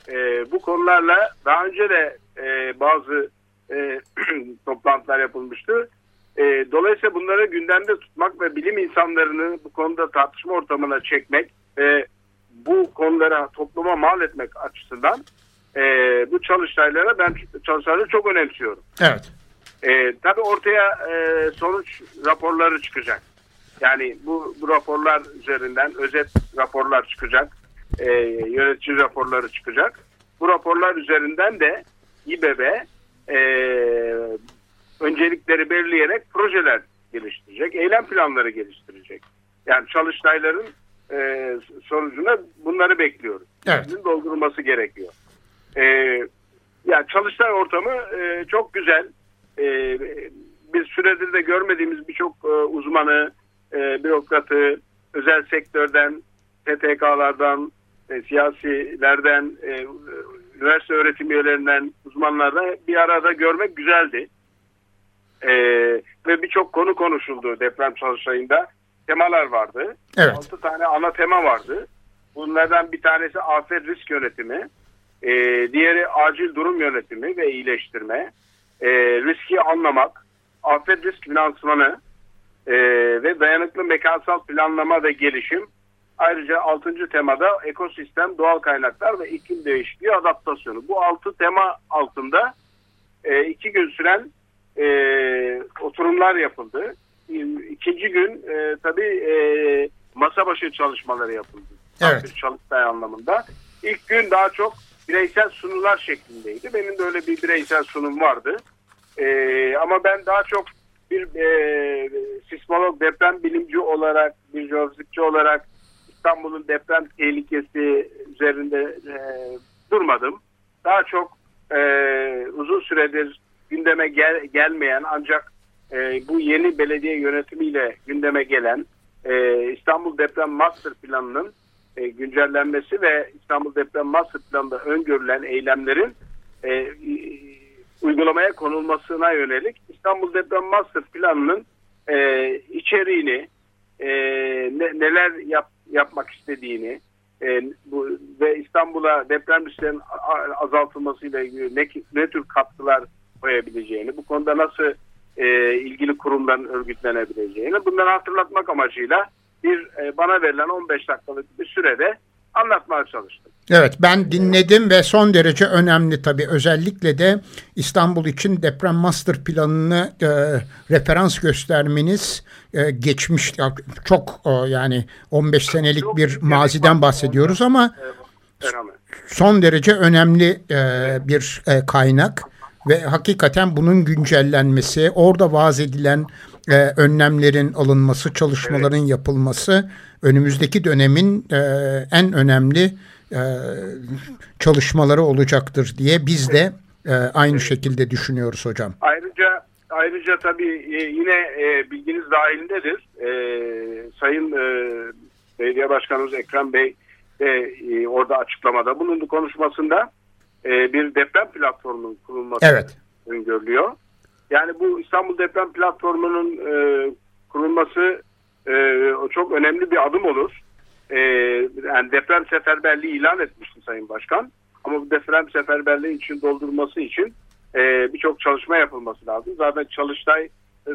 F: e, bu konularla daha önce de e, bazı e, toplantılar yapılmıştı. E, dolayısıyla bunları gündemde tutmak ve bilim insanlarını bu konuda tartışma ortamına çekmek ve bu konulara topluma mal etmek açısından e, bu çalıştaylara ben çalıştayları çok önemsiyorum.
B: Evet.
F: E, tabii ortaya e, sonuç raporları çıkacak. Yani bu, bu raporlar üzerinden özet raporlar çıkacak. E, yönetici raporları çıkacak. Bu raporlar üzerinden de İBB e, öncelikleri belirleyerek projeler geliştirecek. Eylem planları geliştirecek. Yani çalıştayların e, sonucuna bunları bekliyoruz.
B: Evet.
F: Bunun doldurulması gerekiyor. E, yani çalıştay ortamı e, çok güzel. E, bir süredir de görmediğimiz birçok e, uzmanı, e, bürokratı, özel sektörden, STK'lardan, e, siyasilerden, e, üniversite öğretim üyelerinden, uzmanlardan bir arada görmek güzeldi. E, ve birçok konu konuşuldu deprem çalıştayında. Temalar vardı.
B: Evet.
F: Altı tane ana tema vardı. Bunlardan bir tanesi afet risk yönetimi, e, diğeri acil durum yönetimi ve iyileştirme, e, riski anlamak, afet risk finansmanı e, ve dayanıklı mekansal planlama ve gelişim. Ayrıca altıncı temada ekosistem, doğal kaynaklar ve iklim değişikliği adaptasyonu. Bu altı tema altında e, iki gün süren e, oturumlar yapıldı. İkinci gün e, tabii e, masa başı çalışmaları yapıldı.
B: Evet.
F: Çalıştay anlamında. İlk gün daha çok bireysel sunular şeklindeydi. Benim de öyle bir bireysel sunum vardı. E, ama ben daha çok bir e, sismolog, deprem bilimci olarak, bir jeofizikçi olarak İstanbul'un deprem tehlikesi üzerinde e, durmadım. Daha çok e, uzun süredir gündeme gel, gelmeyen ancak e, bu yeni belediye yönetimiyle gündeme gelen e, İstanbul Deprem Master Planı'nın e, güncellenmesi ve İstanbul Deprem Master Planı'nda öngörülen eylemlerin e, uygulamaya konulmasına yönelik İstanbul Deprem Master Planı'nın e, içeriğini e, ne, neler yap, yapmak istediğini e, bu, ve İstanbul'a deprem risklerinin azaltılmasıyla ilgili ne, ne tür katkılar koyabileceğini, bu konuda nasıl e, ilgili kurumdan örgütlenebileceğini bunları hatırlatmak amacıyla bir e, bana verilen 15 dakikalık bir sürede anlatmaya çalıştım.
B: Evet ben dinledim ve son derece önemli tabii. Özellikle de İstanbul için deprem master planını e, referans göstermeniz e, geçmiş çok e, yani 15 senelik bir maziden bahsediyoruz ama son derece önemli e, bir e, kaynak ve hakikaten bunun güncellenmesi orada vaz edilen e, önlemlerin alınması çalışmaların evet. yapılması önümüzdeki dönemin e, en önemli e, çalışmaları olacaktır diye biz de e, aynı şekilde düşünüyoruz hocam.
F: Ayrıca ayrıca tabii e, yine e, bilginiz dahilindedir. E, Sayın e, Belediye Başkanımız Ekrem Bey de e, orada açıklamada bulundu konuşmasında e, bir deprem platformunun kurulması
B: evet.
F: öngörülüyor. Yani bu İstanbul Deprem Platformu'nun e, kurulması e, çok önemli bir adım olur e, yani deprem seferberliği ilan etmişti Sayın Başkan. Ama bu deprem seferberliği için doldurması için e, birçok çalışma yapılması lazım. Zaten çalıştayın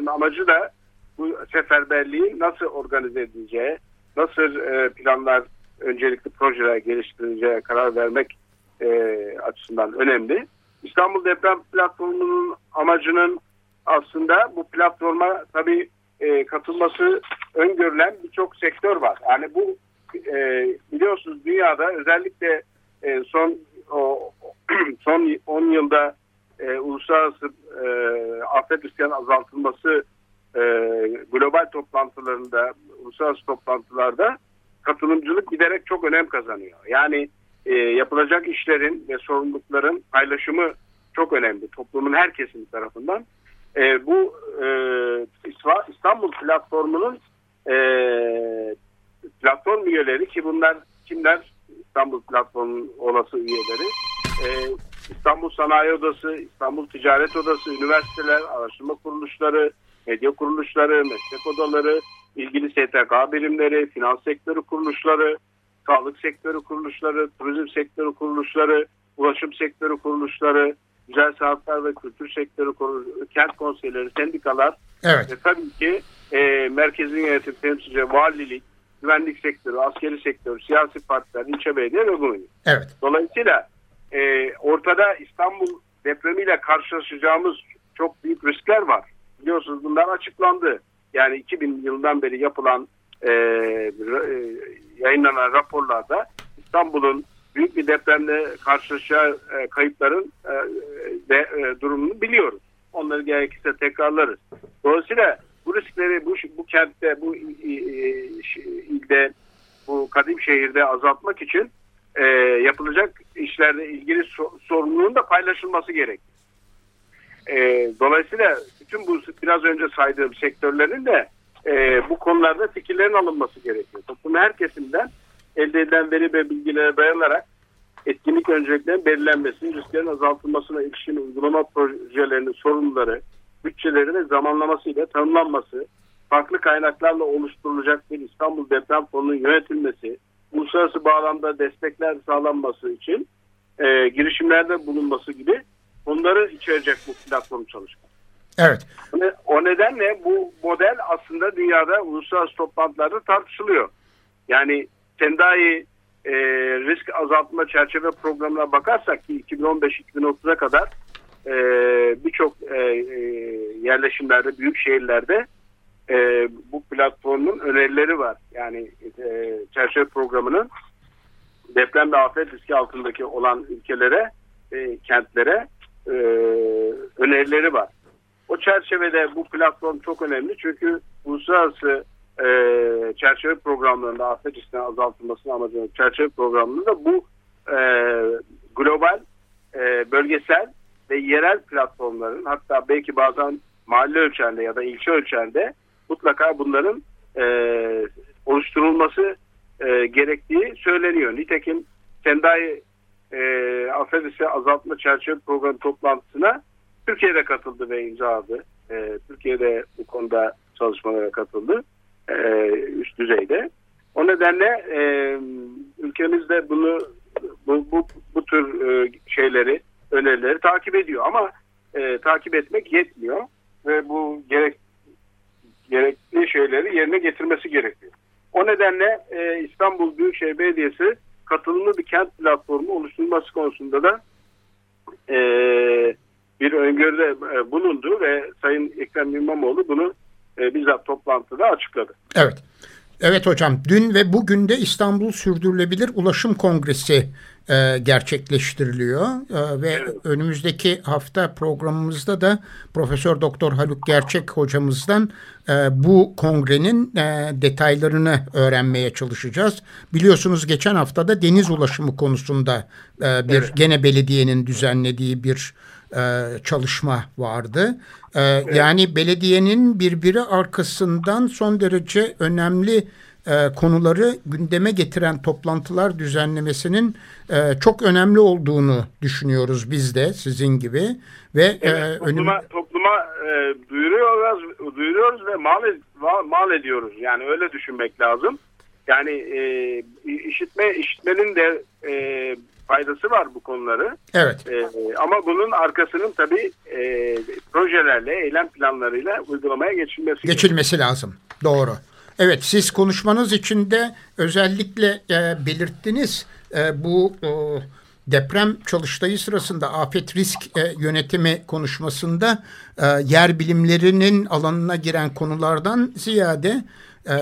F: amacı da bu seferberliği nasıl organize edileceği, nasıl e, planlar, öncelikli projeler geliştirileceği karar vermek e, açısından önemli. İstanbul Deprem Platformu'nun amacının aslında bu platforma tabii e, katılması öngörülen birçok sektör var. Yani bu e, biliyorsunuz dünyada özellikle e, son o, son 10 yılda e, uluslararası e, afet riskinin azaltılması e, global toplantılarında, uluslararası toplantılarda katılımcılık giderek çok önem kazanıyor. Yani e, yapılacak işlerin ve sorumlulukların paylaşımı çok önemli toplumun her kesimi tarafından. E, bu e, İstanbul platformunun e, platform üyeleri ki bunlar kimler? İstanbul Platformu'nun olası üyeleri. Ee, İstanbul Sanayi Odası, İstanbul Ticaret Odası, üniversiteler, araştırma kuruluşları, medya kuruluşları, meslek odaları, ilgili STK birimleri, finans sektörü kuruluşları, sağlık sektörü kuruluşları, turizm sektörü kuruluşları, ulaşım sektörü kuruluşları, güzel sanatlar ve kültür sektörü kuruluşları, kent konseyleri, sendikalar
B: evet.
F: ve tabii ki e, merkezin yönetim temsilci, valilik, güvenlik sektörü, askeri sektör, siyasi partiler, ilçe belediye ve bunu.
B: Evet.
F: Dolayısıyla e, ortada İstanbul depremiyle karşılaşacağımız çok büyük riskler var. Biliyorsunuz bunlar açıklandı. yani 2000 yılından beri yapılan e, e, yayınlanan raporlarda İstanbul'un büyük bir depremle karşılaşacağı e, kayıpların e, de, e, durumunu biliyoruz. Onları gerekirse tekrarlarız. Dolayısıyla bu riskleri bu, bu kentte, bu ilde, bu kadim şehirde azaltmak için e, yapılacak işlerle ilgili so, sorumluluğun da paylaşılması gerek. E, dolayısıyla bütün bu biraz önce saydığım sektörlerin de e, bu konularda fikirlerin alınması gerekiyor. Toplumun her kesimden elde edilen veri ve bilgilere dayanarak etkinlik önceliklerinin belirlenmesi, risklerin azaltılmasına ilişkin uygulama projelerinin sorumluları, bütçeleri ve zamanlaması ile tanımlanması, farklı kaynaklarla oluşturulacak bir İstanbul Deprem Fonu'nun yönetilmesi, uluslararası bağlamda destekler sağlanması için e, girişimlerde bulunması gibi bunları içerecek bu platform çalışma.
B: Evet.
F: O nedenle bu model aslında dünyada uluslararası toplantılarda tartışılıyor. Yani Sendai e, risk azaltma çerçeve programına bakarsak ki 2015-2030'a kadar e, birçok e, e, yerleşimlerde, büyük şehirlerde e, bu platformun önerileri var. Yani e, çerçeve programının deprem ve afet riski altındaki olan ülkelere, e, kentlere e, önerileri var. O çerçevede bu platform çok önemli çünkü uluslararası e, çerçeve programlarında afet riskinin azaltılmasını amacına çerçeve programlarında bu e, global, e, bölgesel ve yerel platformların hatta belki bazen mahalle ölçeğinde ya da ilçe ölçeğinde mutlaka bunların e, oluşturulması e, gerektiği söyleniyor. Nitekim Sendai e, afet riski azaltma çerçeve programı toplantısına Türkiye'de katıldı ve imzaladı. E, Türkiye'de bu konuda çalışmalara katıldı e, üst düzeyde. O nedenle e, ülkemizde bunu bu, bu, bu tür e, şeyleri, önerileri takip ediyor ama e, takip etmek yetmiyor ve bu gerek gerekli şeyleri yerine getirmesi gerekiyor. O nedenle e, İstanbul Büyükşehir Belediyesi katılımlı bir kent platformu oluşturulması konusunda da e, bir öngörüde e, bulundu ve Sayın Ekrem İmamoğlu bunu e, bizzat toplantıda açıkladı.
B: Evet. Evet hocam dün ve bugün de İstanbul Sürdürülebilir Ulaşım Kongresi e, gerçekleştiriliyor e, ve evet. önümüzdeki hafta programımızda da Profesör Doktor Haluk Gerçek hocamızdan e, bu kongrenin e, detaylarını öğrenmeye çalışacağız. Biliyorsunuz geçen hafta da deniz ulaşımı konusunda e, bir evet. gene belediyenin düzenlediği bir e, çalışma vardı. E, evet. Yani belediyenin birbiri arkasından son derece önemli e, konuları gündeme getiren toplantılar düzenlemesinin e, çok önemli olduğunu düşünüyoruz biz de sizin gibi ve
F: evet, e, topluma, önüm... topluma e, duyuruyoruz duyuruyoruz ve mal, mal ediyoruz yani öyle düşünmek lazım. Yani e, işitme işitmenin de e, faydası var bu konuları.
B: Evet.
F: E, ama bunun arkasının tabii e, projelerle, eylem planlarıyla uygulamaya geçilmesi
B: geçilmesi lazım. Doğru. Evet siz konuşmanız içinde özellikle e, belirttiniz e, bu e, deprem çalıştayı sırasında afet risk e, yönetimi konuşmasında e, yer bilimlerinin alanına giren konulardan ziyade e,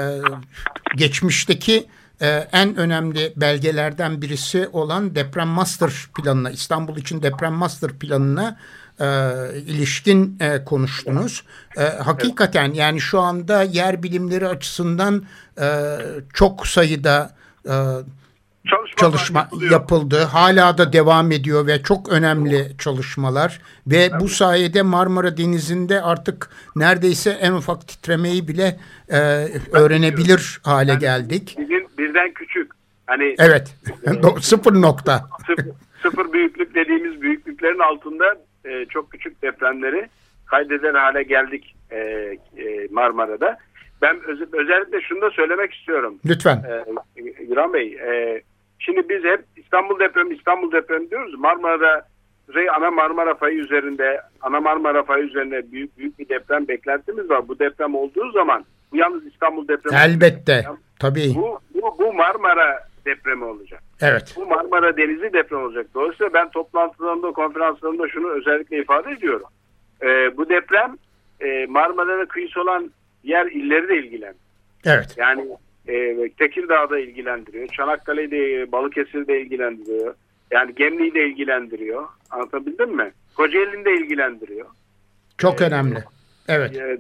B: geçmişteki e, en önemli belgelerden birisi olan deprem master planına İstanbul için deprem master planına e, ilişkin e, konuştunuz. E, hakikaten yani şu anda yer bilimleri açısından e, çok sayıda e, çalışma yapıldı. Hala da devam ediyor ve çok önemli çalışmalar ve bu sayede Marmara Denizi'nde artık neredeyse en ufak titremeyi bile e, öğrenebilir hale yani geldik.
F: Bizim birden küçük. Hani
B: Evet. sıfır nokta.
F: Sıfır, sıfır büyüklük dediğimiz büyüklüklerin altında e, çok küçük depremleri kaydeden hale geldik e, e, Marmara'da. Ben öz, özellikle şunu da söylemek istiyorum.
B: Lütfen.
F: E, Bey, e, şimdi biz hep İstanbul depremi, İstanbul depremi diyoruz. Marmara'da Kuzey Ana Marmara fayı üzerinde, Ana Marmara fayı üzerinde büyük büyük bir deprem beklentimiz var. Bu deprem olduğu zaman bu yalnız İstanbul depremi.
B: Elbette. Deprem. Tabii.
F: Bu, bu, bu Marmara depremi olacak.
B: Evet.
F: Bu Marmara Denizi deprem olacak. Dolayısıyla ben toplantılarımda, konferanslarımda şunu özellikle ifade ediyorum. Ee, bu deprem e, Marmara'da kıyısı olan diğer illeri de ilgilendiriyor.
B: Evet.
F: Yani e, Tekirdağ'da ilgilendiriyor. Çanakkale'yi de Balıkesir'i de ilgilendiriyor. Yani Gemli'yi de ilgilendiriyor. Anlatabildim mi? Kocaeli'ni de ilgilendiriyor.
B: Çok önemli. Evet.
F: E,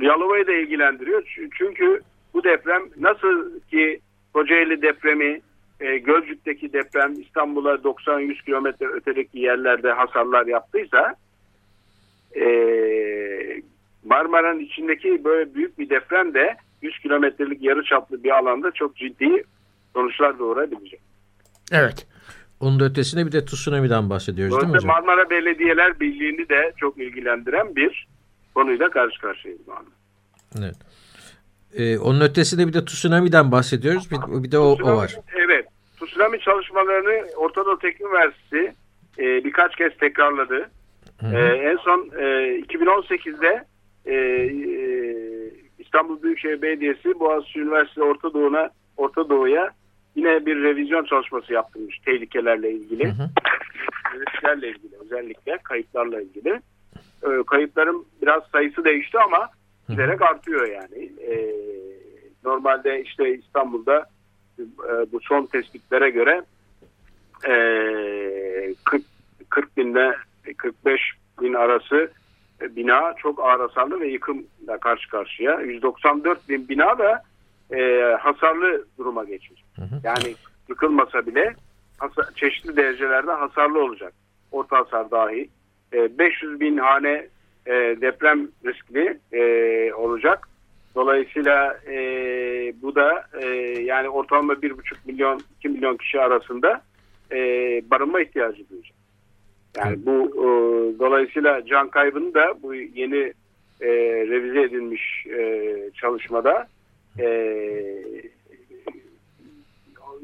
F: Yalova'yı da ilgilendiriyor. Çünkü bu deprem nasıl ki Kocaeli depremi, e, Gölcük'teki deprem İstanbul'a 90-100 kilometre ötedeki yerlerde hasarlar yaptıysa e, Marmara'nın içindeki böyle büyük bir deprem de 100 kilometrelik yarı çaplı bir alanda çok ciddi sonuçlar doğurabilecek.
B: Evet.
C: Onun da ötesinde bir de tsunami'den bahsediyoruz değil mi hocam?
F: Marmara Belediyeler Birliği'ni de çok ilgilendiren bir konuyla karşı karşıyayız şu anda.
C: Evet. Ee, onun ötesinde bir de tsunami'den bahsediyoruz. Bir, bir de o, o
F: Tsunami-
C: var.
F: Evet. Tsunami çalışmalarını Orta Doğu Teknik Üniversitesi e, birkaç kez tekrarladı. E, en son e, 2018'de e, e, İstanbul Büyükşehir Belediyesi Boğaziçi Üniversitesi Orta Doğu'na Orta Doğu'ya yine bir revizyon çalışması yaptırmış tehlikelerle ilgili.
C: Hı hı.
F: Risklerle ilgili özellikle kayıplarla ilgili. E, kayıpların biraz sayısı değişti ama giderek artıyor yani. E, normalde işte İstanbul'da e, bu son tespitlere göre e, 40, 40 binle 45 bin arası bina çok ağır hasarlı ve yıkımla karşı karşıya. 194 bin bina da e, hasarlı duruma geçmiş. Yani yıkılmasa bile hasa- çeşitli derecelerde hasarlı olacak. Orta hasar dahi. E, 500 bin hane e, deprem riskli e, olacak. Dolayısıyla e, bu da e, yani ortalama 1,5 milyon 2 milyon kişi arasında e, barınma ihtiyacı duyacak. Yani bu e, dolayısıyla can kaybını da bu yeni e, revize edilmiş e, çalışmada e,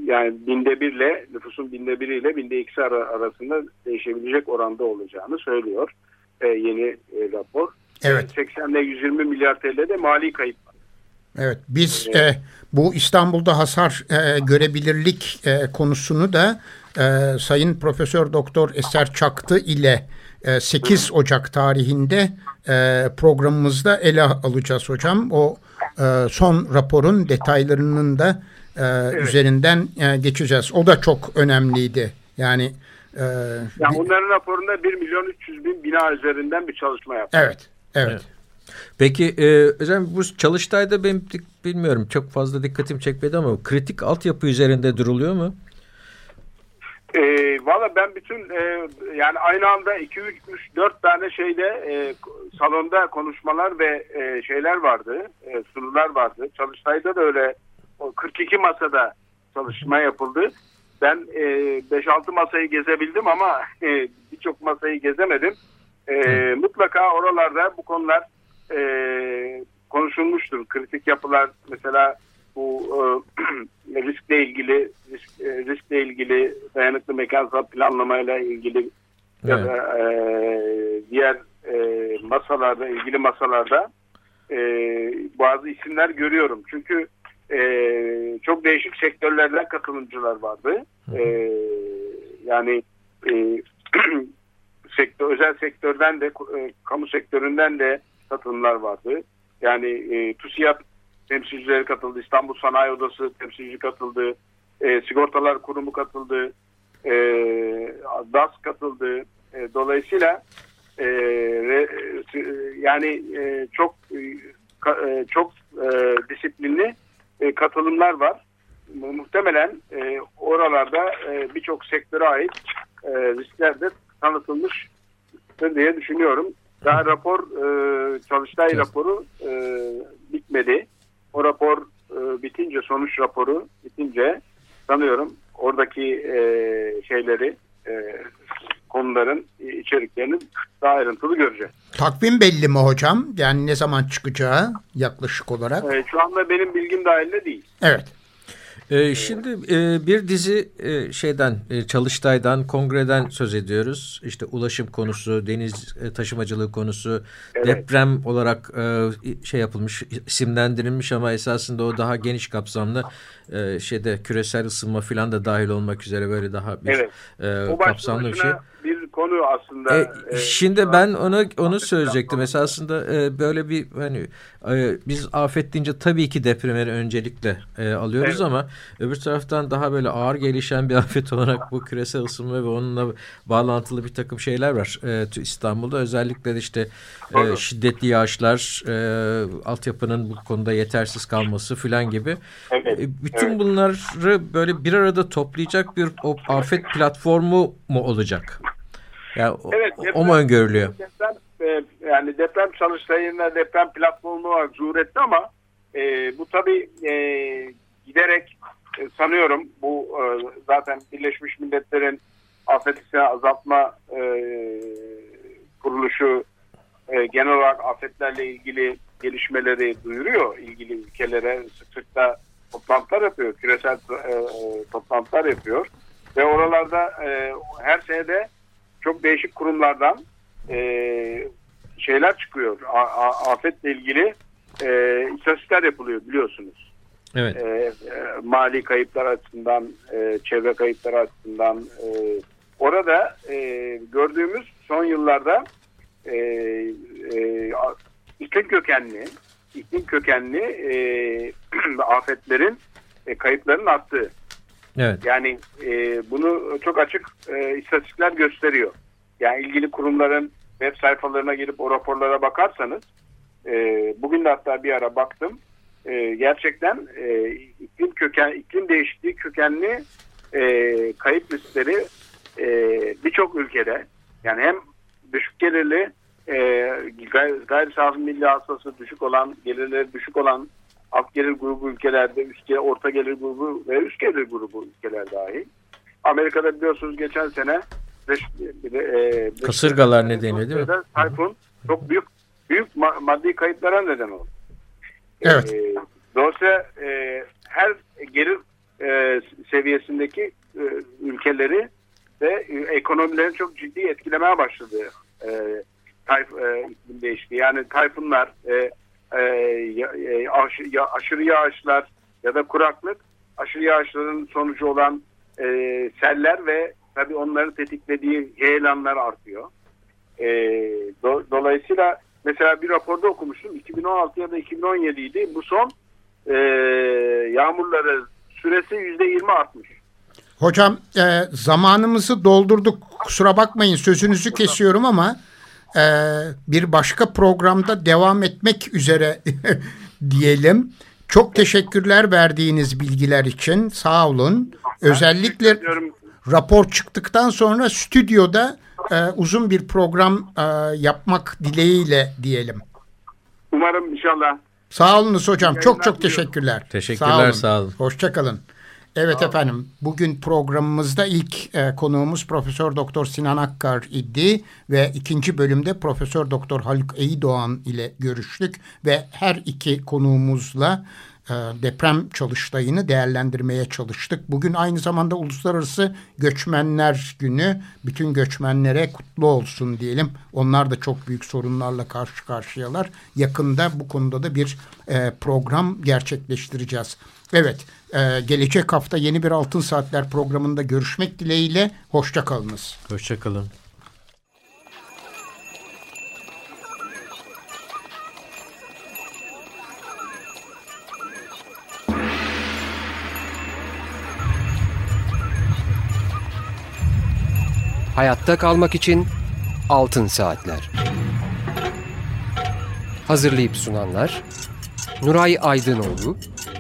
F: yani binde birle nüfusun binde biriyle binde ikisi ara, arasında değişebilecek oranda olacağını söylüyor e, yeni e, rapor.
B: Evet.
F: 80 ile 120 milyar TL de mali kayıp var.
B: Evet. Biz e, bu İstanbul'da hasar e, görebilirlik e, konusunu da e, Sayın Profesör Doktor Eser Çaktı ile e, 8 Ocak tarihinde e, programımızda ele alacağız hocam. O e, son raporun detaylarının da e, üzerinden e, geçeceğiz. O da çok önemliydi. Yani e,
F: Yani onların raporunda 1 milyon 300 bin bina üzerinden bir çalışma yaptı.
B: evet, evet.
C: Peki e, hocam bu çalıştayda benim bilmiyorum çok fazla dikkatim çekmedi ama kritik altyapı üzerinde duruluyor mu?
F: E, Valla ben bütün e, yani aynı anda 2 3 3 4 tane şeyde e, salonda konuşmalar ve e, şeyler vardı. E, sunular vardı. Çalıştayda da öyle o 42 masada çalışma yapıldı. Ben e, 5-6 masayı gezebildim ama e, birçok masayı gezemedim. E, mutlaka oralarda bu konular e, konuşulmuştur. Kritik yapılar mesela bu e, riskle ilgili risk, e, riskle ilgili dayanıklı mekansal planlamayla ilgili ya da e, diğer e, masalarda ilgili masalarda e, bazı isimler görüyorum. Çünkü e, çok değişik sektörlerden katılımcılar vardı. E, yani e, sektör, özel sektörden de e, kamu sektöründen de katılımlar vardı. Yani e, TÜSİAD temsilcileri katıldı. İstanbul Sanayi Odası temsilci katıldı. E, Sigortalar Kurumu katıldı. E, DAS katıldı. E, dolayısıyla e, re- e, yani e, çok e, e, çok e, disiplinli e, katılımlar var. Mu- Muhtemelen e, oralarda e, birçok sektöre ait e, riskler de tanıtılmış diye düşünüyorum. Daha rapor e, Çalıştay
C: Evet.
F: raporu e, bitmedi. O rapor e, bitince sonuç raporu bitince sanıyorum oradaki e, şeyleri e, konuların içeriklerini daha ayrıntılı göreceğiz.
B: Takvim belli mi hocam? Yani ne zaman çıkacağı yaklaşık olarak?
F: E, şu anda benim bilgim dahilinde değil.
B: Evet.
C: E, şimdi e, bir dizi e, şeyden e, Çalıştay'dan kongreden söz ediyoruz. İşte ulaşım konusu, deniz e, taşımacılığı konusu,
F: Evet.
C: deprem olarak e, şey yapılmış, isimlendirilmiş ama esasında o daha geniş kapsamlı e, şeyde küresel ısınma filan da dahil olmak üzere böyle daha bir
F: Evet.
C: e, kapsamlı bir şey.
F: bir konu aslında.
C: E,
F: e,
C: şimdi ben onu onu söyleyecektim. Esasında e, böyle bir hani e, biz afet deyince tabii ki depremleri öncelikle e, alıyoruz
F: Evet.
C: ama öbür taraftan daha böyle ağır gelişen bir afet olarak bu küresel ısınma ve onunla bağlantılı bir takım şeyler var. E, İstanbul'da özellikle de işte e, şiddetli yağışlar, e, altyapının bu konuda yetersiz kalması filan gibi.
F: Evet,
C: E, bütün
F: evet.
C: bunları böyle bir arada toplayacak bir o afet platformu mu olacak? Yani o-
F: Evet,
C: o,
F: deprem-
C: mu öngörülüyor?
F: Deprem, e, yani deprem çalıştayına deprem platformu olarak zuhur etti ama e, bu tabii e, giderek e, sanıyorum bu e, zaten Birleşmiş Milletler'in afet azaltma e, kuruluşu e, genel olarak afetlerle ilgili gelişmeleri duyuruyor ilgili ülkelere sık sık da toplantılar yapıyor küresel e, e, toplantılar yapıyor ve oralarda e, her senede çok değişik kurumlardan e, şeyler çıkıyor A- a- afetle ilgili e, istatistikler yapılıyor biliyorsunuz
C: Evet.
F: e, e, mali kayıplar açısından, e, çevre kayıpları açısından. e, orada e, gördüğümüz son yıllarda e, e, iklim kökenli, iklim kökenli e, afetlerin e, kayıpların arttığı.
C: Evet.
F: Yani e, bunu çok açık e, istatistikler gösteriyor. Yani ilgili kurumların web sayfalarına girip o raporlara bakarsanız e, bugün de hatta bir ara baktım. E, gerçekten e, iklim köken iklim değişikliği kökenli e, kayıp riskleri e, birçok ülkede yani hem düşük gelirli e, gayri, gayri safi milli hasılası düşük olan gelirleri düşük olan alt gelir grubu ülkelerde üst gelir, orta gelir grubu ve üst gelir grubu ülkeler dahil. Amerika'da biliyorsunuz geçen sene beş, e, beş-
C: Kasırgalar nedeniyle değil mi?
F: Tayfun çok büyük büyük ma- maddi kayıplara neden oldu.
B: Evet.
F: E, dolayısıyla e, her gelir e, seviyesindeki e, ülkeleri ve e, ekonomilerini çok ciddi etkilemeye başladı e, tayf, e, iklim değişikliği. Yani tayfunlar, e, e, e, aş- ya- aşırı yağışlar ya da kuraklık, aşırı yağışların sonucu olan e, seller ve tabii onların tetiklediği heyelanlar artıyor. E, do- dolayısıyla mesela bir raporda okumuştum 2016 ya da 2017 idi. Bu son e, yağmurları süresi %20 artmış.
B: Hocam e, zamanımızı doldurduk. Kusura bakmayın sözünüzü kesiyorum ama bir başka programda devam etmek üzere diyelim. Çok teşekkürler verdiğiniz bilgiler için. Sağ olun. Özellikle rapor çıktıktan sonra stüdyoda e, uzun bir program e, yapmak dileğiyle diyelim.
F: Umarım inşallah
B: Sağ olunuz hocam. Çok çok teşekkürler.
C: Teşekkürler, sağ olun.
B: Hoşçakalın. Evet efendim. Bugün programımızda ilk e, konuğumuz Profesör Doktor Sinan Akkar idi ve ikinci bölümde Profesör Doktor Haluk Eydoğan ile görüştük ve her iki konuğumuzla e, deprem çalıştayını değerlendirmeye çalıştık. Bugün aynı zamanda Uluslararası Göçmenler Günü. Bütün göçmenlere kutlu olsun diyelim. Onlar da çok büyük sorunlarla karşı karşıyalar. Yakında bu konuda da bir e, program gerçekleştireceğiz. Evet, e, gelecek hafta yeni bir Altın Saatler programında görüşmek dileğiyle. Hoşçakalınız.
C: Hoşçakalın.
A: Hayatta kalmak için Altın Saatler. Hazırlayıp sunanlar Nuray Aydınoğlu,